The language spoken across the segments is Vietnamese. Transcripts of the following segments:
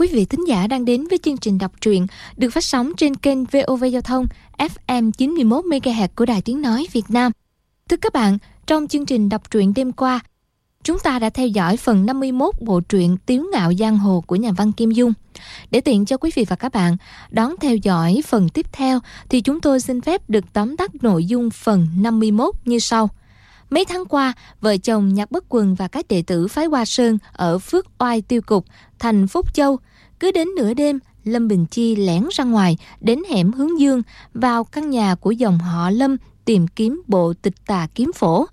Quý vị thính giả đang đến với chương trình đọc truyện được phát sóng trên kênh VOV Giao thông FM 91 MHz của Đài Tiếng nói Việt Nam. Thưa các bạn, trong chương trình đọc truyện đêm qua, chúng ta đã theo dõi phần 51 bộ truyện Tiếu ngạo giang hồ của nhà văn Kim Dung. Để tiện cho quý vị và các bạn đón theo dõi phần tiếp theo thì chúng tôi xin phép được tóm tắt nội dung phần 51 như sau. Mấy tháng qua, vợ chồng Nhạc Bất Quần và các đệ tử phái Hoa Sơn ở Phước Oai Tiêu Cục, thành Phúc Châu, cứ đến nửa đêm, Lâm Bình Chi lẻn ra ngoài đến hẻm hướng dương vào căn nhà của dòng họ Lâm tìm kiếm bộ tịch tà kiếm phổ.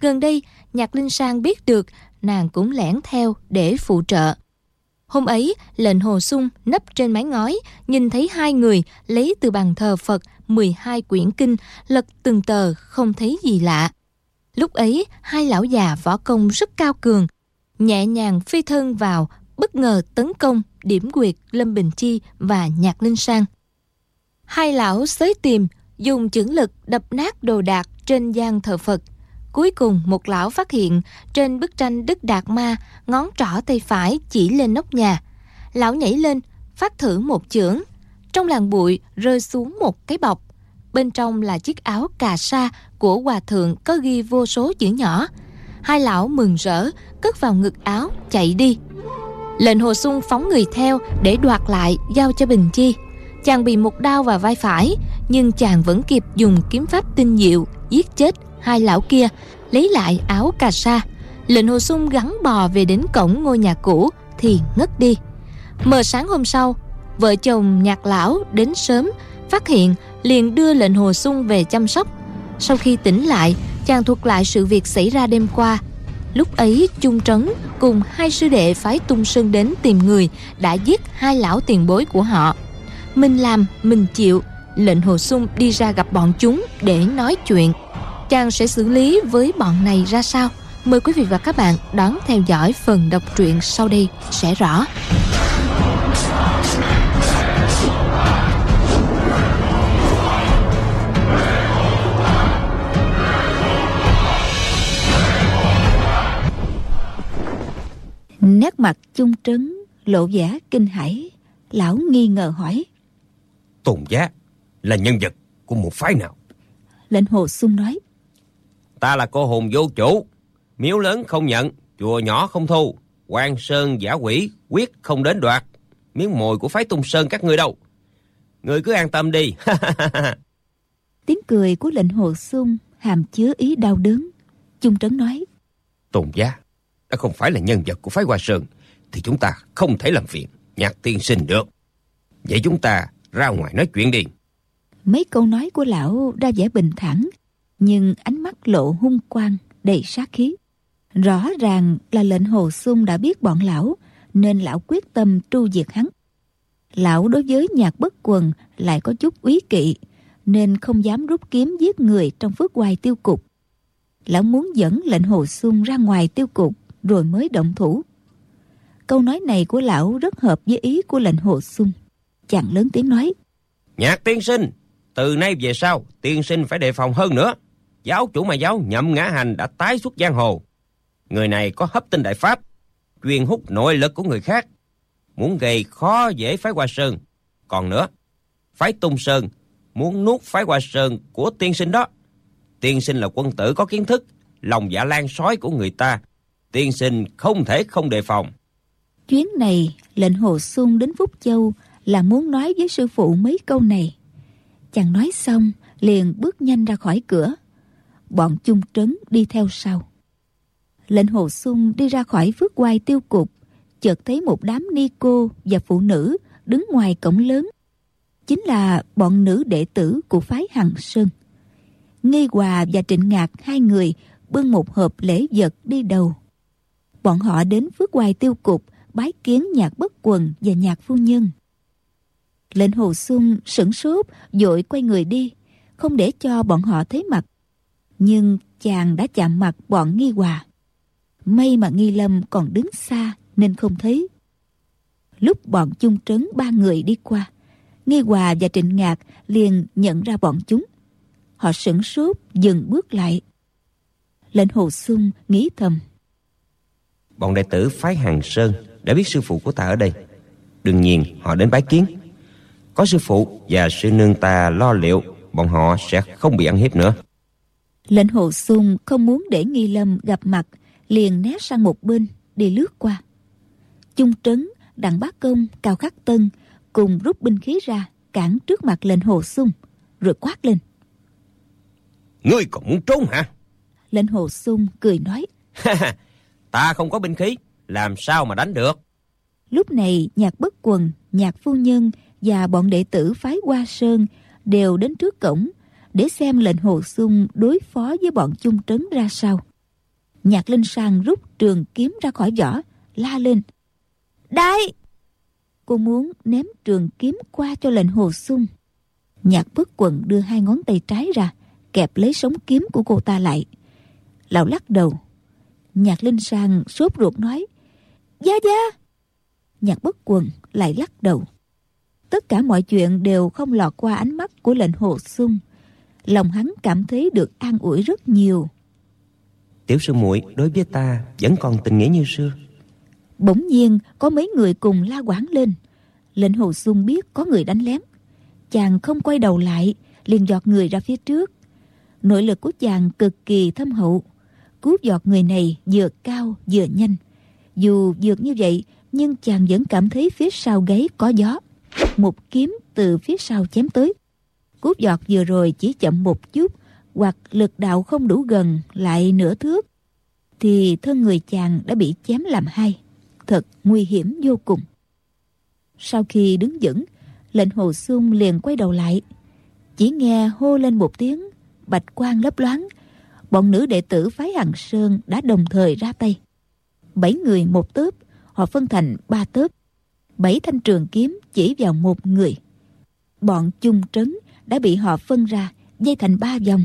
Gần đây, Nhạc Linh Sang biết được nàng cũng lẻn theo để phụ trợ. Hôm ấy, lệnh hồ sung nấp trên mái ngói, nhìn thấy hai người lấy từ bàn thờ Phật 12 quyển kinh, lật từng tờ không thấy gì lạ. Lúc ấy, hai lão già võ công rất cao cường, nhẹ nhàng phi thân vào, bất ngờ tấn công điểm quyệt Lâm Bình Chi và Nhạc Linh Sang. Hai lão xới tìm, dùng chưởng lực đập nát đồ đạc trên gian thờ Phật. Cuối cùng một lão phát hiện trên bức tranh Đức Đạt Ma ngón trỏ tay phải chỉ lên nóc nhà. Lão nhảy lên, phát thử một chưởng. Trong làng bụi rơi xuống một cái bọc. Bên trong là chiếc áo cà sa của hòa thượng có ghi vô số chữ nhỏ. Hai lão mừng rỡ, cất vào ngực áo, chạy đi. Lệnh hồ sung phóng người theo để đoạt lại giao cho Bình Chi. Chàng bị một đao vào vai phải, nhưng chàng vẫn kịp dùng kiếm pháp tinh diệu giết chết hai lão kia, lấy lại áo cà sa. Lệnh hồ sung gắn bò về đến cổng ngôi nhà cũ thì ngất đi. Mờ sáng hôm sau, vợ chồng nhạc lão đến sớm, phát hiện liền đưa lệnh hồ sung về chăm sóc. Sau khi tỉnh lại, chàng thuật lại sự việc xảy ra đêm qua. Lúc ấy, chung Trấn cùng hai sư đệ phái tung sơn đến tìm người đã giết hai lão tiền bối của họ. Mình làm, mình chịu, lệnh hồ sung đi ra gặp bọn chúng để nói chuyện. Chàng sẽ xử lý với bọn này ra sao? Mời quý vị và các bạn đón theo dõi phần đọc truyện sau đây sẽ rõ. Nét mặt chung trấn lộ vẻ kinh hãi Lão nghi ngờ hỏi. Tôn giá là nhân vật của một phái nào? Lệnh hồ sung nói. Ta là cô hồn vô chủ Miếu lớn không nhận Chùa nhỏ không thu quan sơn giả quỷ Quyết không đến đoạt. Miếng mồi của phái tung sơn các ngươi đâu? Người cứ an tâm đi. Tiếng cười của lệnh hồ sung Hàm chứa ý đau đớn. Trung trấn nói. Tôn giá đã không phải là nhân vật của phái Hoa Sơn, thì chúng ta không thể làm việc nhạc tiên sinh được. Vậy chúng ta ra ngoài nói chuyện đi. Mấy câu nói của lão ra vẻ bình thản, nhưng ánh mắt lộ hung quang, đầy sát khí. Rõ ràng là lệnh hồ sung đã biết bọn lão, nên lão quyết tâm tru diệt hắn. Lão đối với nhạc bất quần lại có chút úy kỵ, nên không dám rút kiếm giết người trong phước hoài tiêu cục. Lão muốn dẫn lệnh hồ sung ra ngoài tiêu cục rồi mới động thủ. Câu nói này của lão rất hợp với ý của lệnh hồ sung. Chàng lớn tiếng nói. Nhạc tiên sinh, từ nay về sau, tiên sinh phải đề phòng hơn nữa. Giáo chủ mà giáo nhậm ngã hành đã tái xuất giang hồ. Người này có hấp tinh đại pháp, truyền hút nội lực của người khác. Muốn gây khó dễ phái Hoa Sơn. Còn nữa, phái Tung Sơn muốn nuốt phái Hoa Sơn của tiên sinh đó. Tiên sinh là quân tử có kiến thức, lòng dạ lan sói của người ta tiên sinh không thể không đề phòng. Chuyến này, lệnh hồ xuân đến Phúc Châu là muốn nói với sư phụ mấy câu này. Chàng nói xong, liền bước nhanh ra khỏi cửa. Bọn chung trấn đi theo sau. Lệnh hồ xuân đi ra khỏi phước quai tiêu cục, chợt thấy một đám ni cô và phụ nữ đứng ngoài cổng lớn. Chính là bọn nữ đệ tử của phái Hằng Sơn. Nghi Hòa và Trịnh Ngạc hai người bưng một hộp lễ vật đi đầu bọn họ đến phước hoài tiêu cục, bái kiến nhạc bất quần và nhạc phu nhân. Lệnh hồ xuân, sửng sốt, dội quay người đi, không để cho bọn họ thấy mặt. Nhưng chàng đã chạm mặt bọn nghi hòa. May mà nghi lâm còn đứng xa nên không thấy. Lúc bọn chung trấn ba người đi qua, nghi hòa và trịnh ngạc liền nhận ra bọn chúng. Họ sửng sốt, dừng bước lại. Lệnh hồ xuân, nghĩ thầm. Bọn đệ tử phái Hàng Sơn đã biết sư phụ của ta ở đây. Đương nhiên họ đến bái kiến. Có sư phụ và sư nương ta lo liệu Bọn họ sẽ không bị ăn hiếp nữa. Lệnh hồ sung không muốn để nghi lâm gặp mặt Liền né sang một bên Đi lướt qua. Trung trấn, đặng bá công, cao khắc tân Cùng rút binh khí ra Cản trước mặt lệnh hồ sung Rồi quát lên. Ngươi còn muốn trốn hả? Lệnh hồ sung cười nói Ta không có binh khí Làm sao mà đánh được Lúc này nhạc bất quần, nhạc phu nhân và bọn đệ tử phái qua Sơn đều đến trước cổng để xem lệnh hồ sung đối phó với bọn chung trấn ra sao. Nhạc Linh Sang rút trường kiếm ra khỏi vỏ, la lên. đây Cô muốn ném trường kiếm qua cho lệnh hồ sung. Nhạc bất quần đưa hai ngón tay trái ra, kẹp lấy sống kiếm của cô ta lại. Lão lắc đầu. Nhạc Linh Sang sốt ruột nói. Gia Gia! Nhạc bất quần lại lắc đầu. Tất cả mọi chuyện đều không lọt qua ánh mắt của lệnh hồ sung. Lòng hắn cảm thấy được an ủi rất nhiều. Tiểu sư muội đối với ta vẫn còn tình nghĩa như xưa. Bỗng nhiên có mấy người cùng la quán lên. Lệnh hồ sung biết có người đánh lén. Chàng không quay đầu lại, liền giọt người ra phía trước. Nội lực của chàng cực kỳ thâm hậu. Cú giọt người này vừa cao vừa nhanh. Dù vượt như vậy nhưng chàng vẫn cảm thấy phía sau gáy có gió. Một kiếm từ phía sau chém tới. Cúp giọt vừa rồi chỉ chậm một chút, hoặc lực đạo không đủ gần lại nửa thước, thì thân người chàng đã bị chém làm hai. Thật nguy hiểm vô cùng. Sau khi đứng vững, lệnh hồ sung liền quay đầu lại. Chỉ nghe hô lên một tiếng, bạch quang lấp loáng. Bọn nữ đệ tử phái Hằng Sơn đã đồng thời ra tay. Bảy người một tớp, họ phân thành ba tớp. Bảy thanh trường kiếm chỉ vào một người. Bọn chung trấn đã bị họ phân ra, dây thành ba vòng.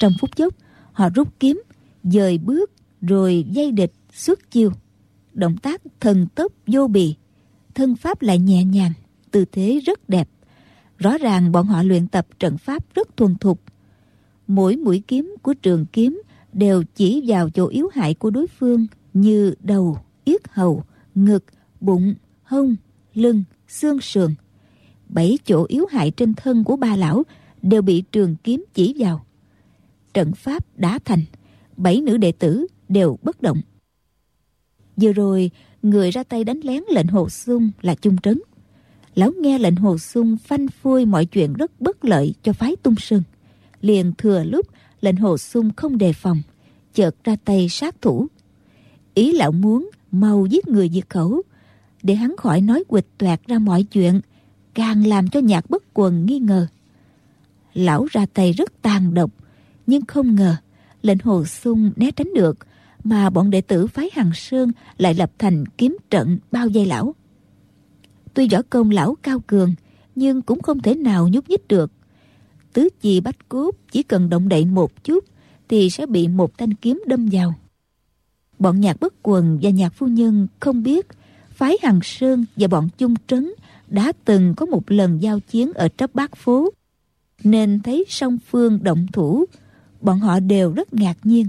Trong phút chốc, họ rút kiếm, dời bước rồi dây địch xuất chiêu. Động tác thần tốc vô bì, thân pháp lại nhẹ nhàng, tư thế rất đẹp. Rõ ràng bọn họ luyện tập trận pháp rất thuần thục mỗi mũi kiếm của trường kiếm đều chỉ vào chỗ yếu hại của đối phương như đầu, yết hầu, ngực, bụng, hông, lưng, xương sườn. Bảy chỗ yếu hại trên thân của ba lão đều bị trường kiếm chỉ vào. Trận pháp đã thành, bảy nữ đệ tử đều bất động. Vừa rồi, người ra tay đánh lén lệnh hồ sung là Chung Trấn. Lão nghe lệnh hồ sung phanh phui mọi chuyện rất bất lợi cho phái tung sơn. Liền thừa lúc lệnh hồ sung không đề phòng, chợt ra tay sát thủ. Ý lão muốn mau giết người diệt khẩu Để hắn khỏi nói quịch toẹt ra mọi chuyện Càng làm cho nhạc bất quần nghi ngờ. Lão ra tay rất tàn độc Nhưng không ngờ Lệnh hồ sung né tránh được Mà bọn đệ tử phái Hằng Sơn Lại lập thành kiếm trận bao vây lão. Tuy võ công lão cao cường Nhưng cũng không thể nào nhúc nhích được. Tứ chi bách cốt, Chỉ cần động đậy một chút Thì sẽ bị một thanh kiếm đâm vào. Bọn nhạc bất quần và nhạc phu nhân không biết phái Hằng Sơn và bọn Chung Trấn đã từng có một lần giao chiến ở trấp bát phố, nên thấy song phương động thủ, bọn họ đều rất ngạc nhiên.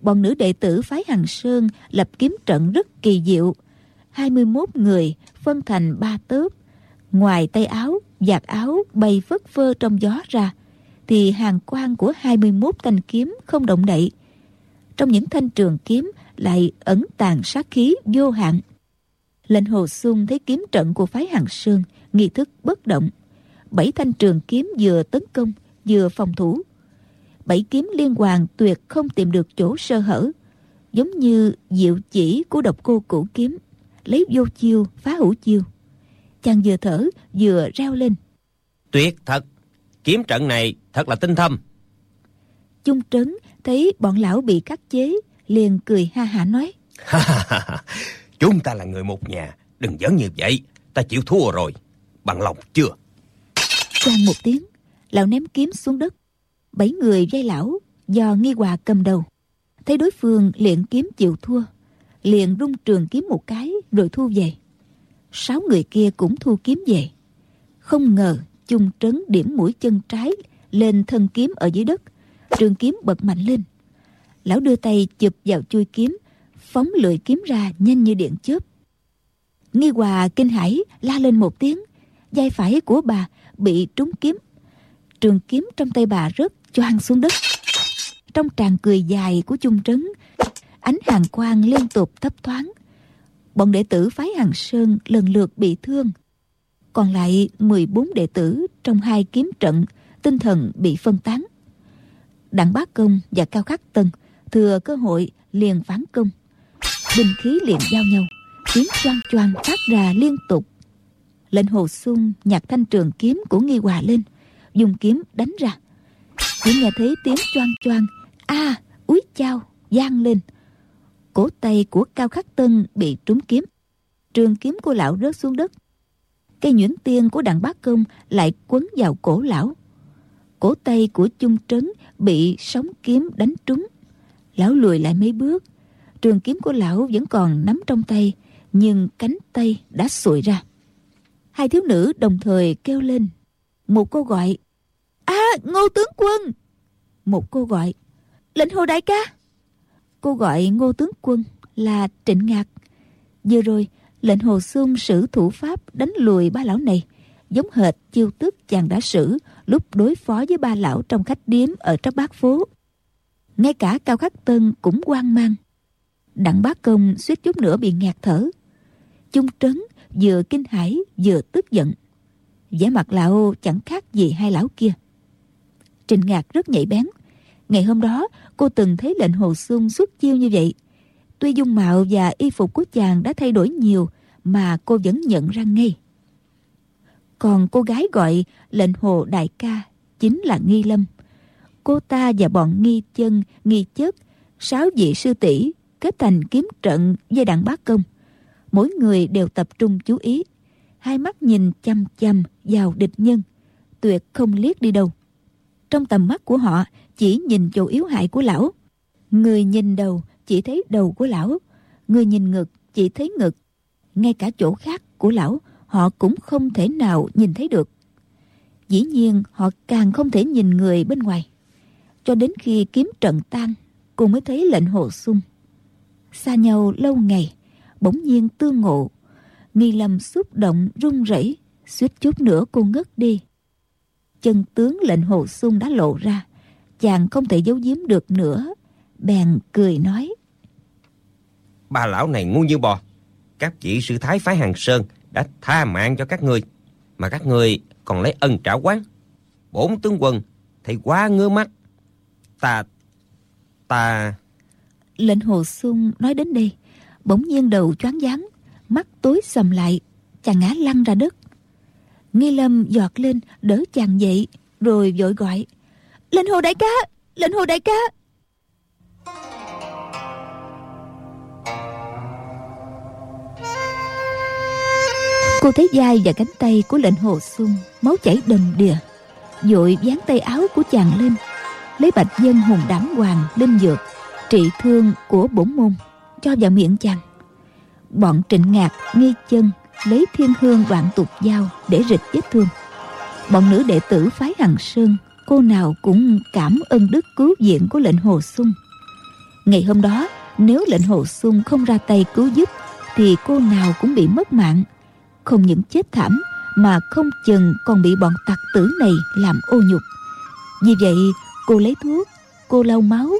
Bọn nữ đệ tử phái Hằng Sơn lập kiếm trận rất kỳ diệu 21 người phân thành ba tớp ngoài tay áo giặt áo bay phất phơ trong gió ra thì hàng quan của 21 thanh kiếm không động đậy trong những thanh trường kiếm lại ẩn tàng sát khí vô hạn. Lệnh Hồ Xuân thấy kiếm trận của phái hàng Sơn, nghi thức bất động. Bảy thanh trường kiếm vừa tấn công, vừa phòng thủ. Bảy kiếm liên hoàn tuyệt không tìm được chỗ sơ hở, giống như diệu chỉ của độc cô cũ kiếm, lấy vô chiêu phá hữu chiêu. Chàng vừa thở vừa reo lên. Tuyệt thật, kiếm trận này thật là tinh thâm. Chung trấn thấy bọn lão bị cắt chế liền cười ha hả nói. Chúng ta là người một nhà đừng giỡn như vậy ta chịu thua rồi. Bằng lòng chưa? Choang một tiếng lão ném kiếm xuống đất. Bảy người dây lão do nghi hòa cầm đầu. Thấy đối phương liền kiếm chịu thua liền rung trường kiếm một cái rồi thu về sáu người kia cũng thu kiếm về. Không ngờ chung trấn điểm mũi chân trái lên thân kiếm ở dưới đất, trường kiếm bật mạnh lên. Lão đưa tay chụp vào chui kiếm, phóng lưỡi kiếm ra nhanh như điện chớp. Nghi hòa kinh hãi la lên một tiếng, vai phải của bà bị trúng kiếm. Trường kiếm trong tay bà rớt choang xuống đất. Trong tràng cười dài của chung trấn, ánh hàng quang liên tục thấp thoáng bọn đệ tử phái hàng sơn lần lượt bị thương. Còn lại 14 đệ tử trong hai kiếm trận tinh thần bị phân tán. Đặng bá công và cao khắc tân thừa cơ hội liền phản công. Binh khí liền giao nhau tiếng choang choang phát ra liên tục. Lệnh hồ sung nhặt thanh trường kiếm của nghi hòa lên dùng kiếm đánh ra. Chỉ nghe thấy tiếng choang choang a à, úi chao gian lên cổ tay của cao khắc tân bị trúng kiếm. Trường kiếm của lão rớt xuống đất. Cây nhuyễn tiên của đặng bác công lại quấn vào cổ lão. Cổ tay của chung trấn bị sóng kiếm đánh trúng. Lão lùi lại mấy bước. Trường kiếm của lão vẫn còn nắm trong tay nhưng cánh tay đã sụi ra. Hai thiếu nữ đồng thời kêu lên. Một cô gọi a à, ngô tướng quân! Một cô gọi lệnh hồ đại ca! Cô gọi ngô tướng quân là trịnh ngạc. Vừa rồi, lệnh hồ xung sử thủ pháp đánh lùi ba lão này, giống hệt chiêu tức chàng đã sử, lúc đối phó với ba lão trong khách điếm ở trong bát phố. Ngay cả cao khắc tân cũng hoang mang. Đặng bá công suýt chút nữa bị ngạt thở. Chung trấn vừa kinh hãi vừa tức giận. Vẻ mặt lão chẳng khác gì hai lão kia. Trình ngạc rất nhạy bén ngày hôm đó, cô từng thấy lệnh hồ xuân xuất chiêu như vậy. Tuy dung mạo và y phục của chàng đã thay đổi nhiều, mà cô vẫn nhận ra ngay. Còn cô gái gọi lệnh hồ đại ca chính là nghi lâm. Cô ta và bọn nghi chân, nghi chất, sáu vị sư tỷ kết thành kiếm trận với đặng bác công. Mỗi người đều tập trung chú ý. Hai mắt nhìn chăm chăm vào địch nhân, tuyệt không liếc đi đâu. Trong tầm mắt của họ chỉ nhìn chỗ yếu hại của lão. Người nhìn đầu, chỉ thấy đầu của lão. Người nhìn ngực, chỉ thấy ngực. Ngay cả chỗ khác của lão, họ cũng không thể nào nhìn thấy được. Dĩ nhiên, họ càng không thể nhìn người bên ngoài. Cho đến khi kiếm trận tan cô mới thấy lệnh hồ sung xa nhau lâu ngày, bỗng nhiên tương ngộ. Nghi lầm xúc động run rẩy, suýt chút nữa cô ngất đi. Chân tướng lệnh hồ sung đã lộ ra chàng không thể giấu giếm được nữa. Bèn cười nói. Bà lão này ngu như bò. Các vị sư thái phái hàng sơn đã tha mạng cho các ngươi mà các ngươi còn lấy ân trả quán bổn tướng quân thì quá ngứa mắt. Ta ta lệnh hồ sung nói đến đây bỗng nhiên đầu choáng váng mắt tối sầm lại chàng ngã lăn ra đất. Nghi lâm giọt lên đỡ chàng dậy rồi vội gọi lệnh hồ đại ca lệnh hồ đại ca. Cô thấy vai và cánh tay của lệnh hồ xuân máu chảy đầm đìa. Vội dán tay áo của chàng lên, lấy bạch dân hùng đảm hoàng linh dược, trị thương của bổn môn, cho vào miệng chàng. Bọn trịnh ngạc, nghi chân lấy thiên hương đoạn tục dao để rịch vết thương. Bọn nữ đệ tử phái hằng sơn cô nào cũng cảm ơn đức cứu viện của lệnh hồ xuân ngày hôm đó, nếu lệnh hồ xuân không ra tay cứu giúp, thì cô nào cũng bị mất mạng. Không những chết thảm, mà không chừng còn bị bọn tặc tử này làm ô nhục. Vì vậy, cô lấy thuốc, cô lau máu,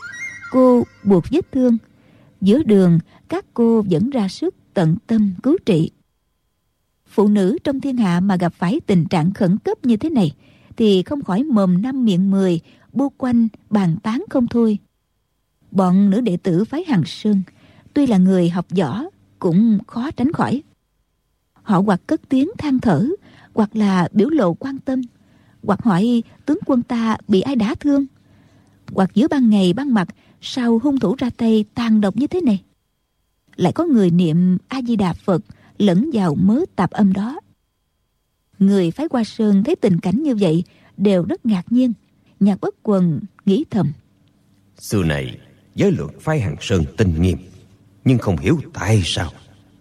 cô buộc vết thương. Giữa đường, các cô vẫn ra sức tận tâm cứu trị. Phụ nữ trong thiên hạ mà gặp phải tình trạng khẩn cấp như thế này thì không khỏi mồm năm miệng mười, bu quanh, bàn tán không thôi. Bọn nữ đệ tử phái hằng sơn, tuy là người học võ, cũng khó tránh khỏi. Họ hoặc cất tiếng than thở, hoặc là biểu lộ quan tâm, hoặc hỏi tướng quân ta bị ai đả thương, hoặc giữa ban ngày ban mặt, sao hung thủ ra tay tàn độc như thế này? Lại có người niệm a di đà phật lẫn vào mớ tạp âm đó người phái qua sơn thấy tình cảnh như vậy, đều rất ngạc nhiên. Nhạc bất quần nghĩ thầm. Xưa này, giới luật phái hàng sơn tinh nghiêm, nhưng không hiểu tại sao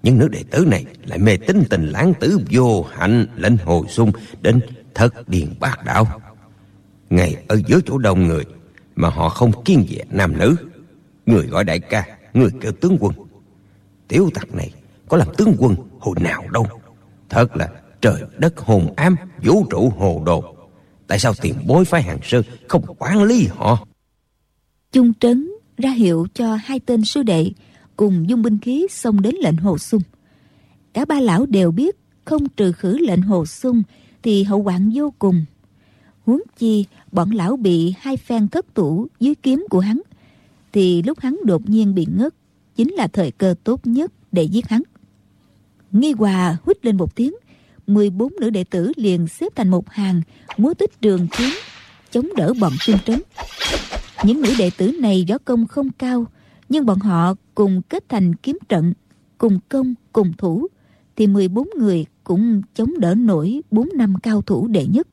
những nữ đệ tử này lại mê tín tình lãng tử vô hạnh lệnh hồi xung đến thất điền bát đạo. Ngày ở giữa chỗ đông người mà họ không kiên dè nam nữ, người gọi đại ca, người kêu tướng quân. Tiểu tặc này có làm tướng quân hồi nào đâu. Thật là trời đất hồn ám, vũ trụ hồ đồ. Tại sao tiền bối phái hàng sơn không quản lý họ? Chung trấn ra hiệu cho hai tên sư đệ cùng dung binh khí xông đến lệnh hồ sung. Cả ba lão đều biết không trừ khử lệnh hồ sung thì hậu hoạn vô cùng. Huống chi bọn lão bị hai phen thất tủ dưới kiếm của hắn thì lúc hắn đột nhiên bị ngất chính là thời cơ tốt nhất để giết hắn. Nghi Hòa huýt lên một tiếng 14 nữ đệ tử liền xếp thành một hàng, múa tích trường kiếm, chống đỡ bọn trung trấn. Những nữ đệ tử này võ công không cao, nhưng bọn họ cùng kết thành kiếm trận, cùng công, cùng thủ, thì 14 người cũng chống đỡ nổi 4 năm cao thủ đệ nhất.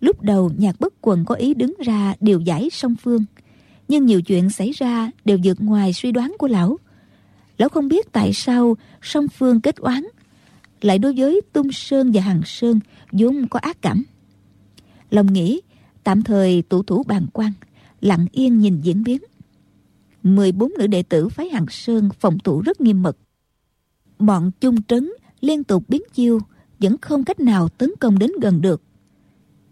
Lúc đầu nhạc bất quần có ý đứng ra điều giải song phương, nhưng nhiều chuyện xảy ra đều vượt ngoài suy đoán của lão. Lão không biết tại sao song phương kết oán lại đối với tung sơn và hằng sơn vốn có ác cảm. Lòng nghĩ, tạm thời tụ thủ bàn quan, lặng yên nhìn diễn biến. 14 nữ đệ tử phái hằng sơn phòng thủ rất nghiêm mật. Bọn chung trấn liên tục biến chiêu, vẫn không cách nào tấn công đến gần được.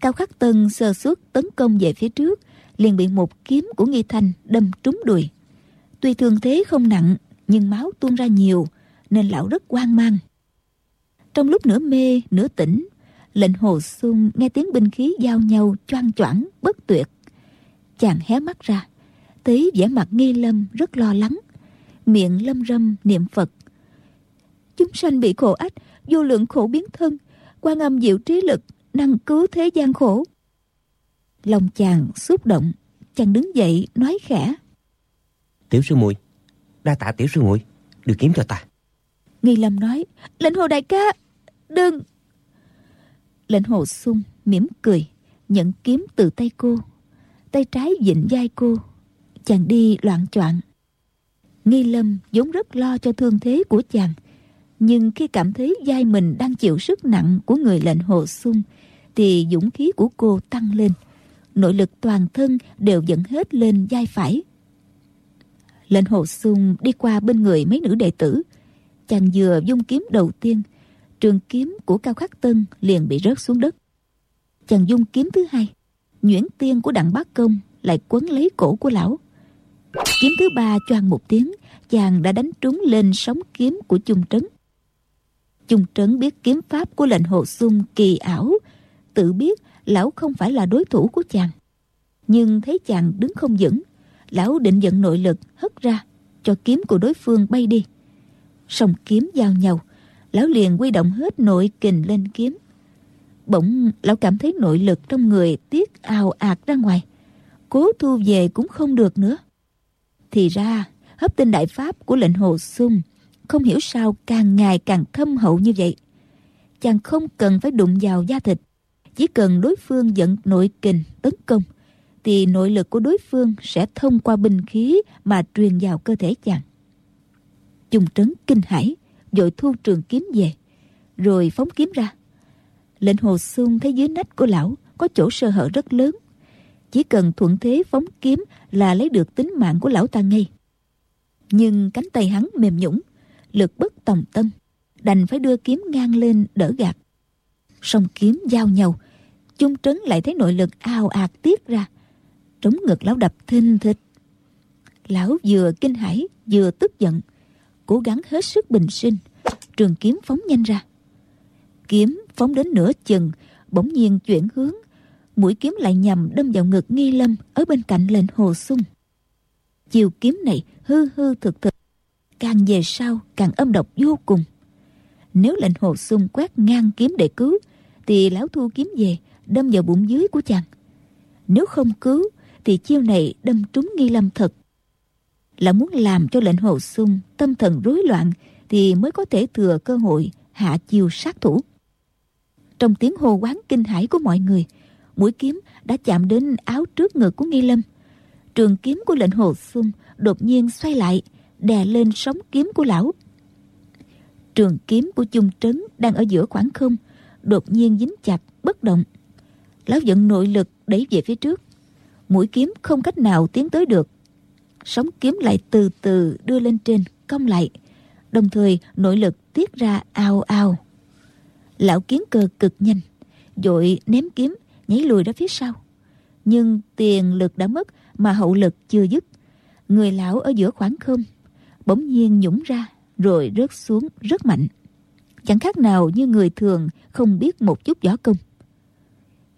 Cao khắc tân sơ suất tấn công về phía trước, liền bị một kiếm của nghi thanh đâm trúng đùi. Tuy thương thế không nặng, nhưng máu tuôn ra nhiều, nên lão rất hoang mang trong lúc nửa mê, nửa tỉnh, lệnh hồ sung nghe tiếng binh khí giao nhau choang choảng, bất tuyệt. Chàng hé mắt ra, thấy vẻ mặt nghi lâm rất lo lắng. Miệng lâm râm niệm phật, chúng sanh bị khổ ách, vô lượng khổ biến thân, quan âm diệu trí lực, năng cứu thế gian khổ. Lòng chàng xúc động, chàng đứng dậy nói khẽ, tiểu sư muội, đa tạ tiểu sư muội, được kiếm cho ta nghi lâm nói, lệnh hồ đại ca, đừng. Lệnh hồ sung mỉm cười, nhận kiếm từ tay cô. Tay trái dịnh vai cô, chàng đi loạn choạng. Nghi lâm vốn rất lo cho thương thế của chàng, nhưng khi cảm thấy vai mình đang chịu sức nặng của người lệnh hồ sung, thì dũng khí của cô tăng lên. Nội lực toàn thân đều dẫn hết lên vai phải. Lệnh hồ sung đi qua bên người mấy nữ đệ tử chàng vừa dung kiếm đầu tiên, trường kiếm của cao khắc tân liền bị rớt xuống đất. Chàng dung kiếm thứ hai, nhuyễn tiên của đặng bác công lại quấn lấy cổ của lão. Kiếm thứ ba choang một tiếng, chàng đã đánh trúng lên sóng kiếm của chung trấn. Chung trấn biết kiếm pháp của lệnh hồ sung kỳ ảo, tự biết lão không phải là đối thủ của chàng. Nhưng thấy chàng đứng không vững, lão định dẫn nội lực hất ra, cho kiếm của đối phương bay đi song kiếm giao nhau. Lão liền quy động hết nội kình lên kiếm. Bỗng lão cảm thấy nội lực trong người tiết ào ạt ra ngoài. Cố thu về cũng không được nữa. Thì ra, hấp tinh đại pháp của lệnh hồ sung không hiểu sao càng ngày càng thâm hậu như vậy. Chàng không cần phải đụng vào da thịt, chỉ cần đối phương dẫn nội kình tấn công, thì nội lực của đối phương sẽ thông qua binh khí mà truyền vào cơ thể chàng chung trấn kinh hãi vội thu trường kiếm về, rồi phóng kiếm ra. Lệnh hồ xung thấy dưới nách của lão có chỗ sơ hở rất lớn. Chỉ cần thuận thế phóng kiếm là lấy được tính mạng của lão ta ngay. Nhưng cánh tay hắn mềm nhũng lực bất tòng tâm, đành phải đưa kiếm ngang lên đỡ gạt. Song kiếm giao nhau, chung trấn lại thấy nội lực ào ạt tiết ra, trống ngực lão đập thình thịch lão vừa kinh hãi, vừa tức giận cố gắng hết sức bình sinh. Trường kiếm phóng nhanh ra. Kiếm phóng đến nửa chừng, bỗng nhiên chuyển hướng. Mũi kiếm lại nhằm đâm vào ngực nghi lâm ở bên cạnh lệnh hồ sung. Chiều kiếm này hư hư thực thực, càng về sau càng âm độc vô cùng. Nếu lệnh hồ sung quét ngang kiếm để cứu, thì lão thu kiếm về, đâm vào bụng dưới của chàng. Nếu không cứu, thì chiêu này đâm trúng nghi lâm thật là muốn làm cho lệnh hồ sung tâm thần rối loạn thì mới có thể thừa cơ hội hạ chiêu sát thủ. Trong tiếng hô quán kinh hãi của mọi người, mũi kiếm đã chạm đến áo trước ngực của nghi lâm. Trường kiếm của lệnh hồ sung đột nhiên xoay lại, đè lên sóng kiếm của lão. Trường kiếm của chung trấn đang ở giữa khoảng không, đột nhiên dính chặt, bất động. Lão dẫn nội lực đẩy về phía trước. Mũi kiếm không cách nào tiến tới được sóng kiếm lại từ từ đưa lên trên cong lại đồng thời nội lực tiết ra ao ao. Lão kiến cơ cực nhanh, dội ném kiếm, nhảy lùi ra phía sau. Nhưng tiền lực đã mất mà hậu lực chưa dứt. Người lão ở giữa khoảng không, bỗng nhiên nhũng ra rồi rớt xuống rất mạnh. Chẳng khác nào như người thường không biết một chút võ công.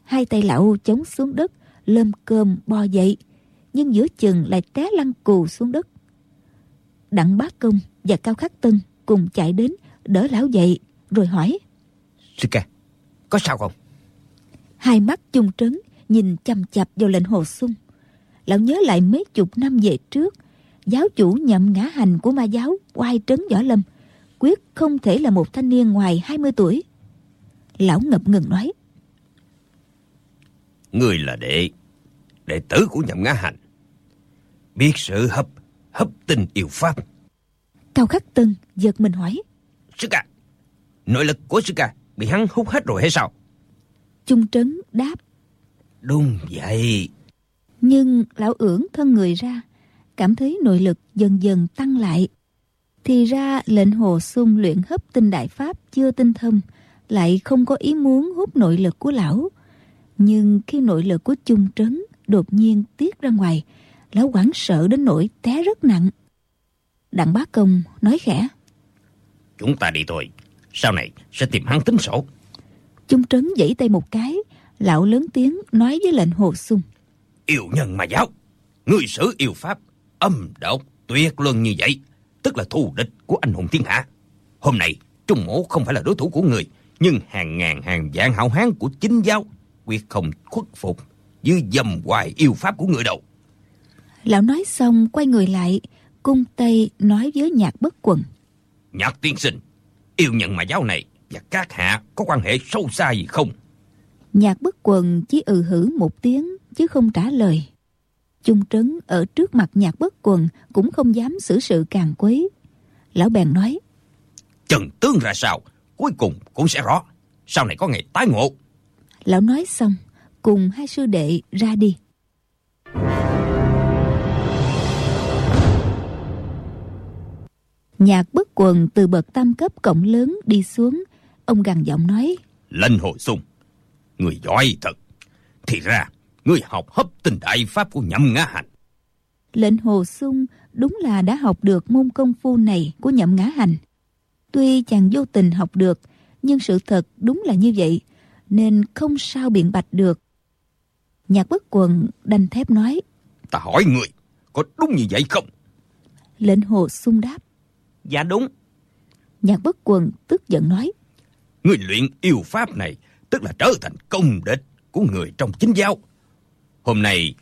Hai tay lão chống xuống đất, lơm cơm bò dậy, nhưng giữa chừng lại té lăn cù xuống đất. Đặng Bá Công và Cao Khắc Tân cùng chạy đến đỡ lão dậy rồi hỏi Sư ca Có sao không? Hai mắt chung trấn Nhìn chăm chập vào lệnh hồ sung. Lão nhớ lại mấy chục năm về trước Giáo chủ nhậm ngã hành của ma giáo Oai trấn võ lâm Quyết không thể là một thanh niên ngoài 20 tuổi. Lão ngập ngừng nói Người là đệ Đệ tử của nhậm ngã hành Biết sự hấp Hấp tình yêu pháp. Cao Khắc Tân giật mình hỏi. Sư ca Nội lực của sư ca bị hắn hút hết rồi hay sao? Trung Trấn đáp. Đúng vậy. Nhưng lão ưỡng thân người ra Cảm thấy nội lực dần dần tăng lại. Thì ra lệnh hồ sung luyện hấp tinh đại pháp chưa tinh thâm Lại không có ý muốn hút nội lực của lão. Nhưng khi nội lực của Trung Trấn đột nhiên tiết ra ngoài Lão quảng sợ đến nỗi té rất nặng. Đặng bá công nói khẽ. Chúng ta đi thôi. Sau này sẽ tìm hắn tính sổ. Trung trấn giãy tay một cái Lão lớn tiếng nói với lệnh hồ sung. Yêu nhân mà giáo Người sử yêu pháp Âm độc tuyệt luân như vậy Tức là thù địch của anh hùng thiên hạ. Hôm nay Trung mổ không phải là đối thủ của người Nhưng hàng ngàn hàng vạn hảo hán của chính giáo Quyết không khuất phục Dưới dầm hoài yêu pháp của người đâu Lão nói xong quay người lại cung tay nói với nhạc bất quần. Nhạc tiên sinh, yêu nhận mà giáo này và các hạ có quan hệ sâu xa gì không? Nhạc bất quần chỉ ừ hử một tiếng chứ không trả lời. Trung trấn ở trước mặt nhạc bất quần cũng không dám xử sự càng quấy. Lão bèn nói. Trần tướng ra sao, cuối cùng cũng sẽ rõ. Sau này có ngày tái ngộ. Lão nói xong, cùng hai sư đệ ra đi. Nhạc bất quần từ bậc tam cấp cổng lớn đi xuống. Ông gằn giọng nói Lệnh hồ sung Người giỏi thật. Thì ra Người học hấp tình đại pháp của nhậm ngã hành. Lệnh hồ sung Đúng là đã học được môn công phu này Của nhậm ngã hành. Tuy chàng vô tình học được Nhưng sự thật đúng là như vậy Nên không sao biện bạch được. Nhạc bất quần đanh thép nói Ta hỏi người Có đúng như vậy không? Lệnh hồ sung đáp Dạ đúng. Nhạc bất quần tức giận nói. Người luyện yêu pháp này tức là trở thành công địch của người trong chính giáo. Hôm nay,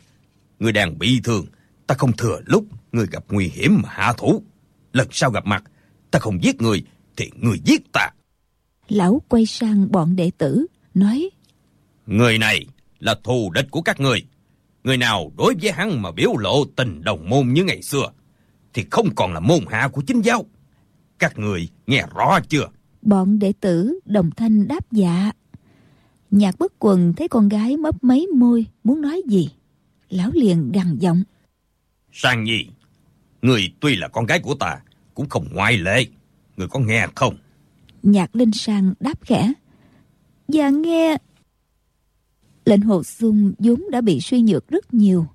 người đang bị thương, ta không thừa lúc người gặp nguy hiểm mà hạ thủ. Lần sau gặp mặt, ta không giết người, thì người giết ta. Lão quay sang bọn đệ tử, nói. Người này là thù địch của các người. Người nào đối với hắn mà biểu lộ tình đồng môn như ngày xưa, thì không còn là môn hạ của chính giáo. Các người nghe rõ chưa? Bọn đệ tử đồng thanh đáp dạ. Nhạc bất quần thấy con gái mấp mấy môi muốn nói gì. Lão liền gằn giọng. Sang nhi, người tuy là con gái của ta, cũng không ngoại lệ. Người có nghe không? Nhạc Linh Sang đáp khẽ. Dạ nghe. Lệnh hồ sung vốn đã bị suy nhược rất nhiều.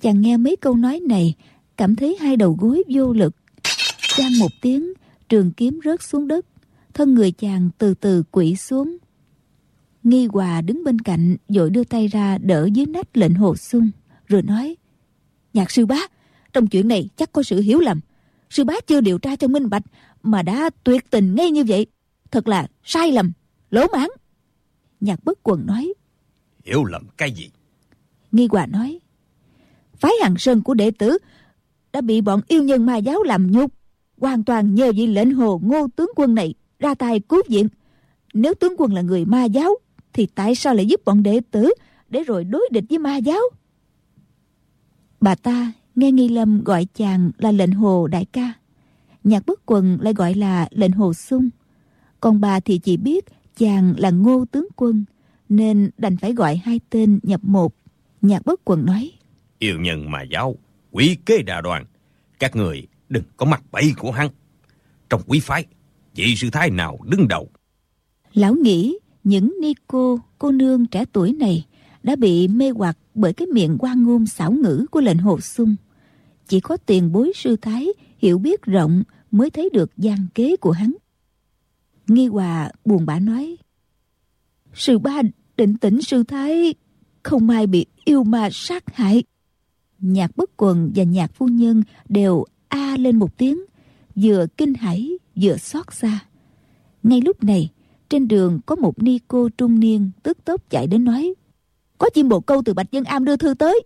Chàng nghe mấy câu nói này, cảm thấy hai đầu gối vô lực. Chang một tiếng, trường kiếm rớt xuống đất. Thân người chàng từ từ quỵ xuống. Nghi hòa đứng bên cạnh vội đưa tay ra đỡ dưới nách lệnh hồ sung rồi nói nhạc sư bá trong chuyện này chắc có sự hiểu lầm. Sư bá chưa điều tra cho minh bạch mà đã tuyệt tình ngay như vậy. Thật là sai lầm lỗ mãn nhạc bất quần nói hiểu lầm cái gì? Nghi hòa nói phái hàng sơn của đệ tử đã bị bọn yêu nhân ma giáo làm nhục. Hoàn toàn nhờ vị lệnh hồ ngô tướng quân này ra tay cứu viện. Nếu tướng quân là người ma giáo, thì tại sao lại giúp bọn đệ tử để rồi đối địch với ma giáo? Bà ta nghe nghi lâm gọi chàng là lệnh hồ đại ca. Nhạc bất quần lại gọi là lệnh hồ sung. Còn bà thì chỉ biết chàng là ngô tướng quân, nên đành phải gọi hai tên nhập một nhạc bất quần nói, yêu nhân mà giáo quỷ kế đà đoàn các người đừng có mặt bẫy của hắn. Trong quý phái, vị sư thái nào đứng đầu. Lão nghĩ những ni cô, cô nương trẻ tuổi này đã bị mê hoặc bởi cái miệng quan ngôn xảo ngữ của lệnh hồ sung. Chỉ có tiền bối sư thái hiểu biết rộng mới thấy được gian kế của hắn. Nghi Hòa buồn bã nói Sư ba định tĩnh sư thái Không ai bị yêu ma sát hại Nhạc bất quần và nhạc phu nhân Đều a lên một tiếng, Vừa kinh hãi vừa xót xa. Ngay lúc này, Trên đường có một ni cô trung niên Tức tốc chạy đến nói, Có chim bồ câu từ Bạch Dân Am đưa thư tới.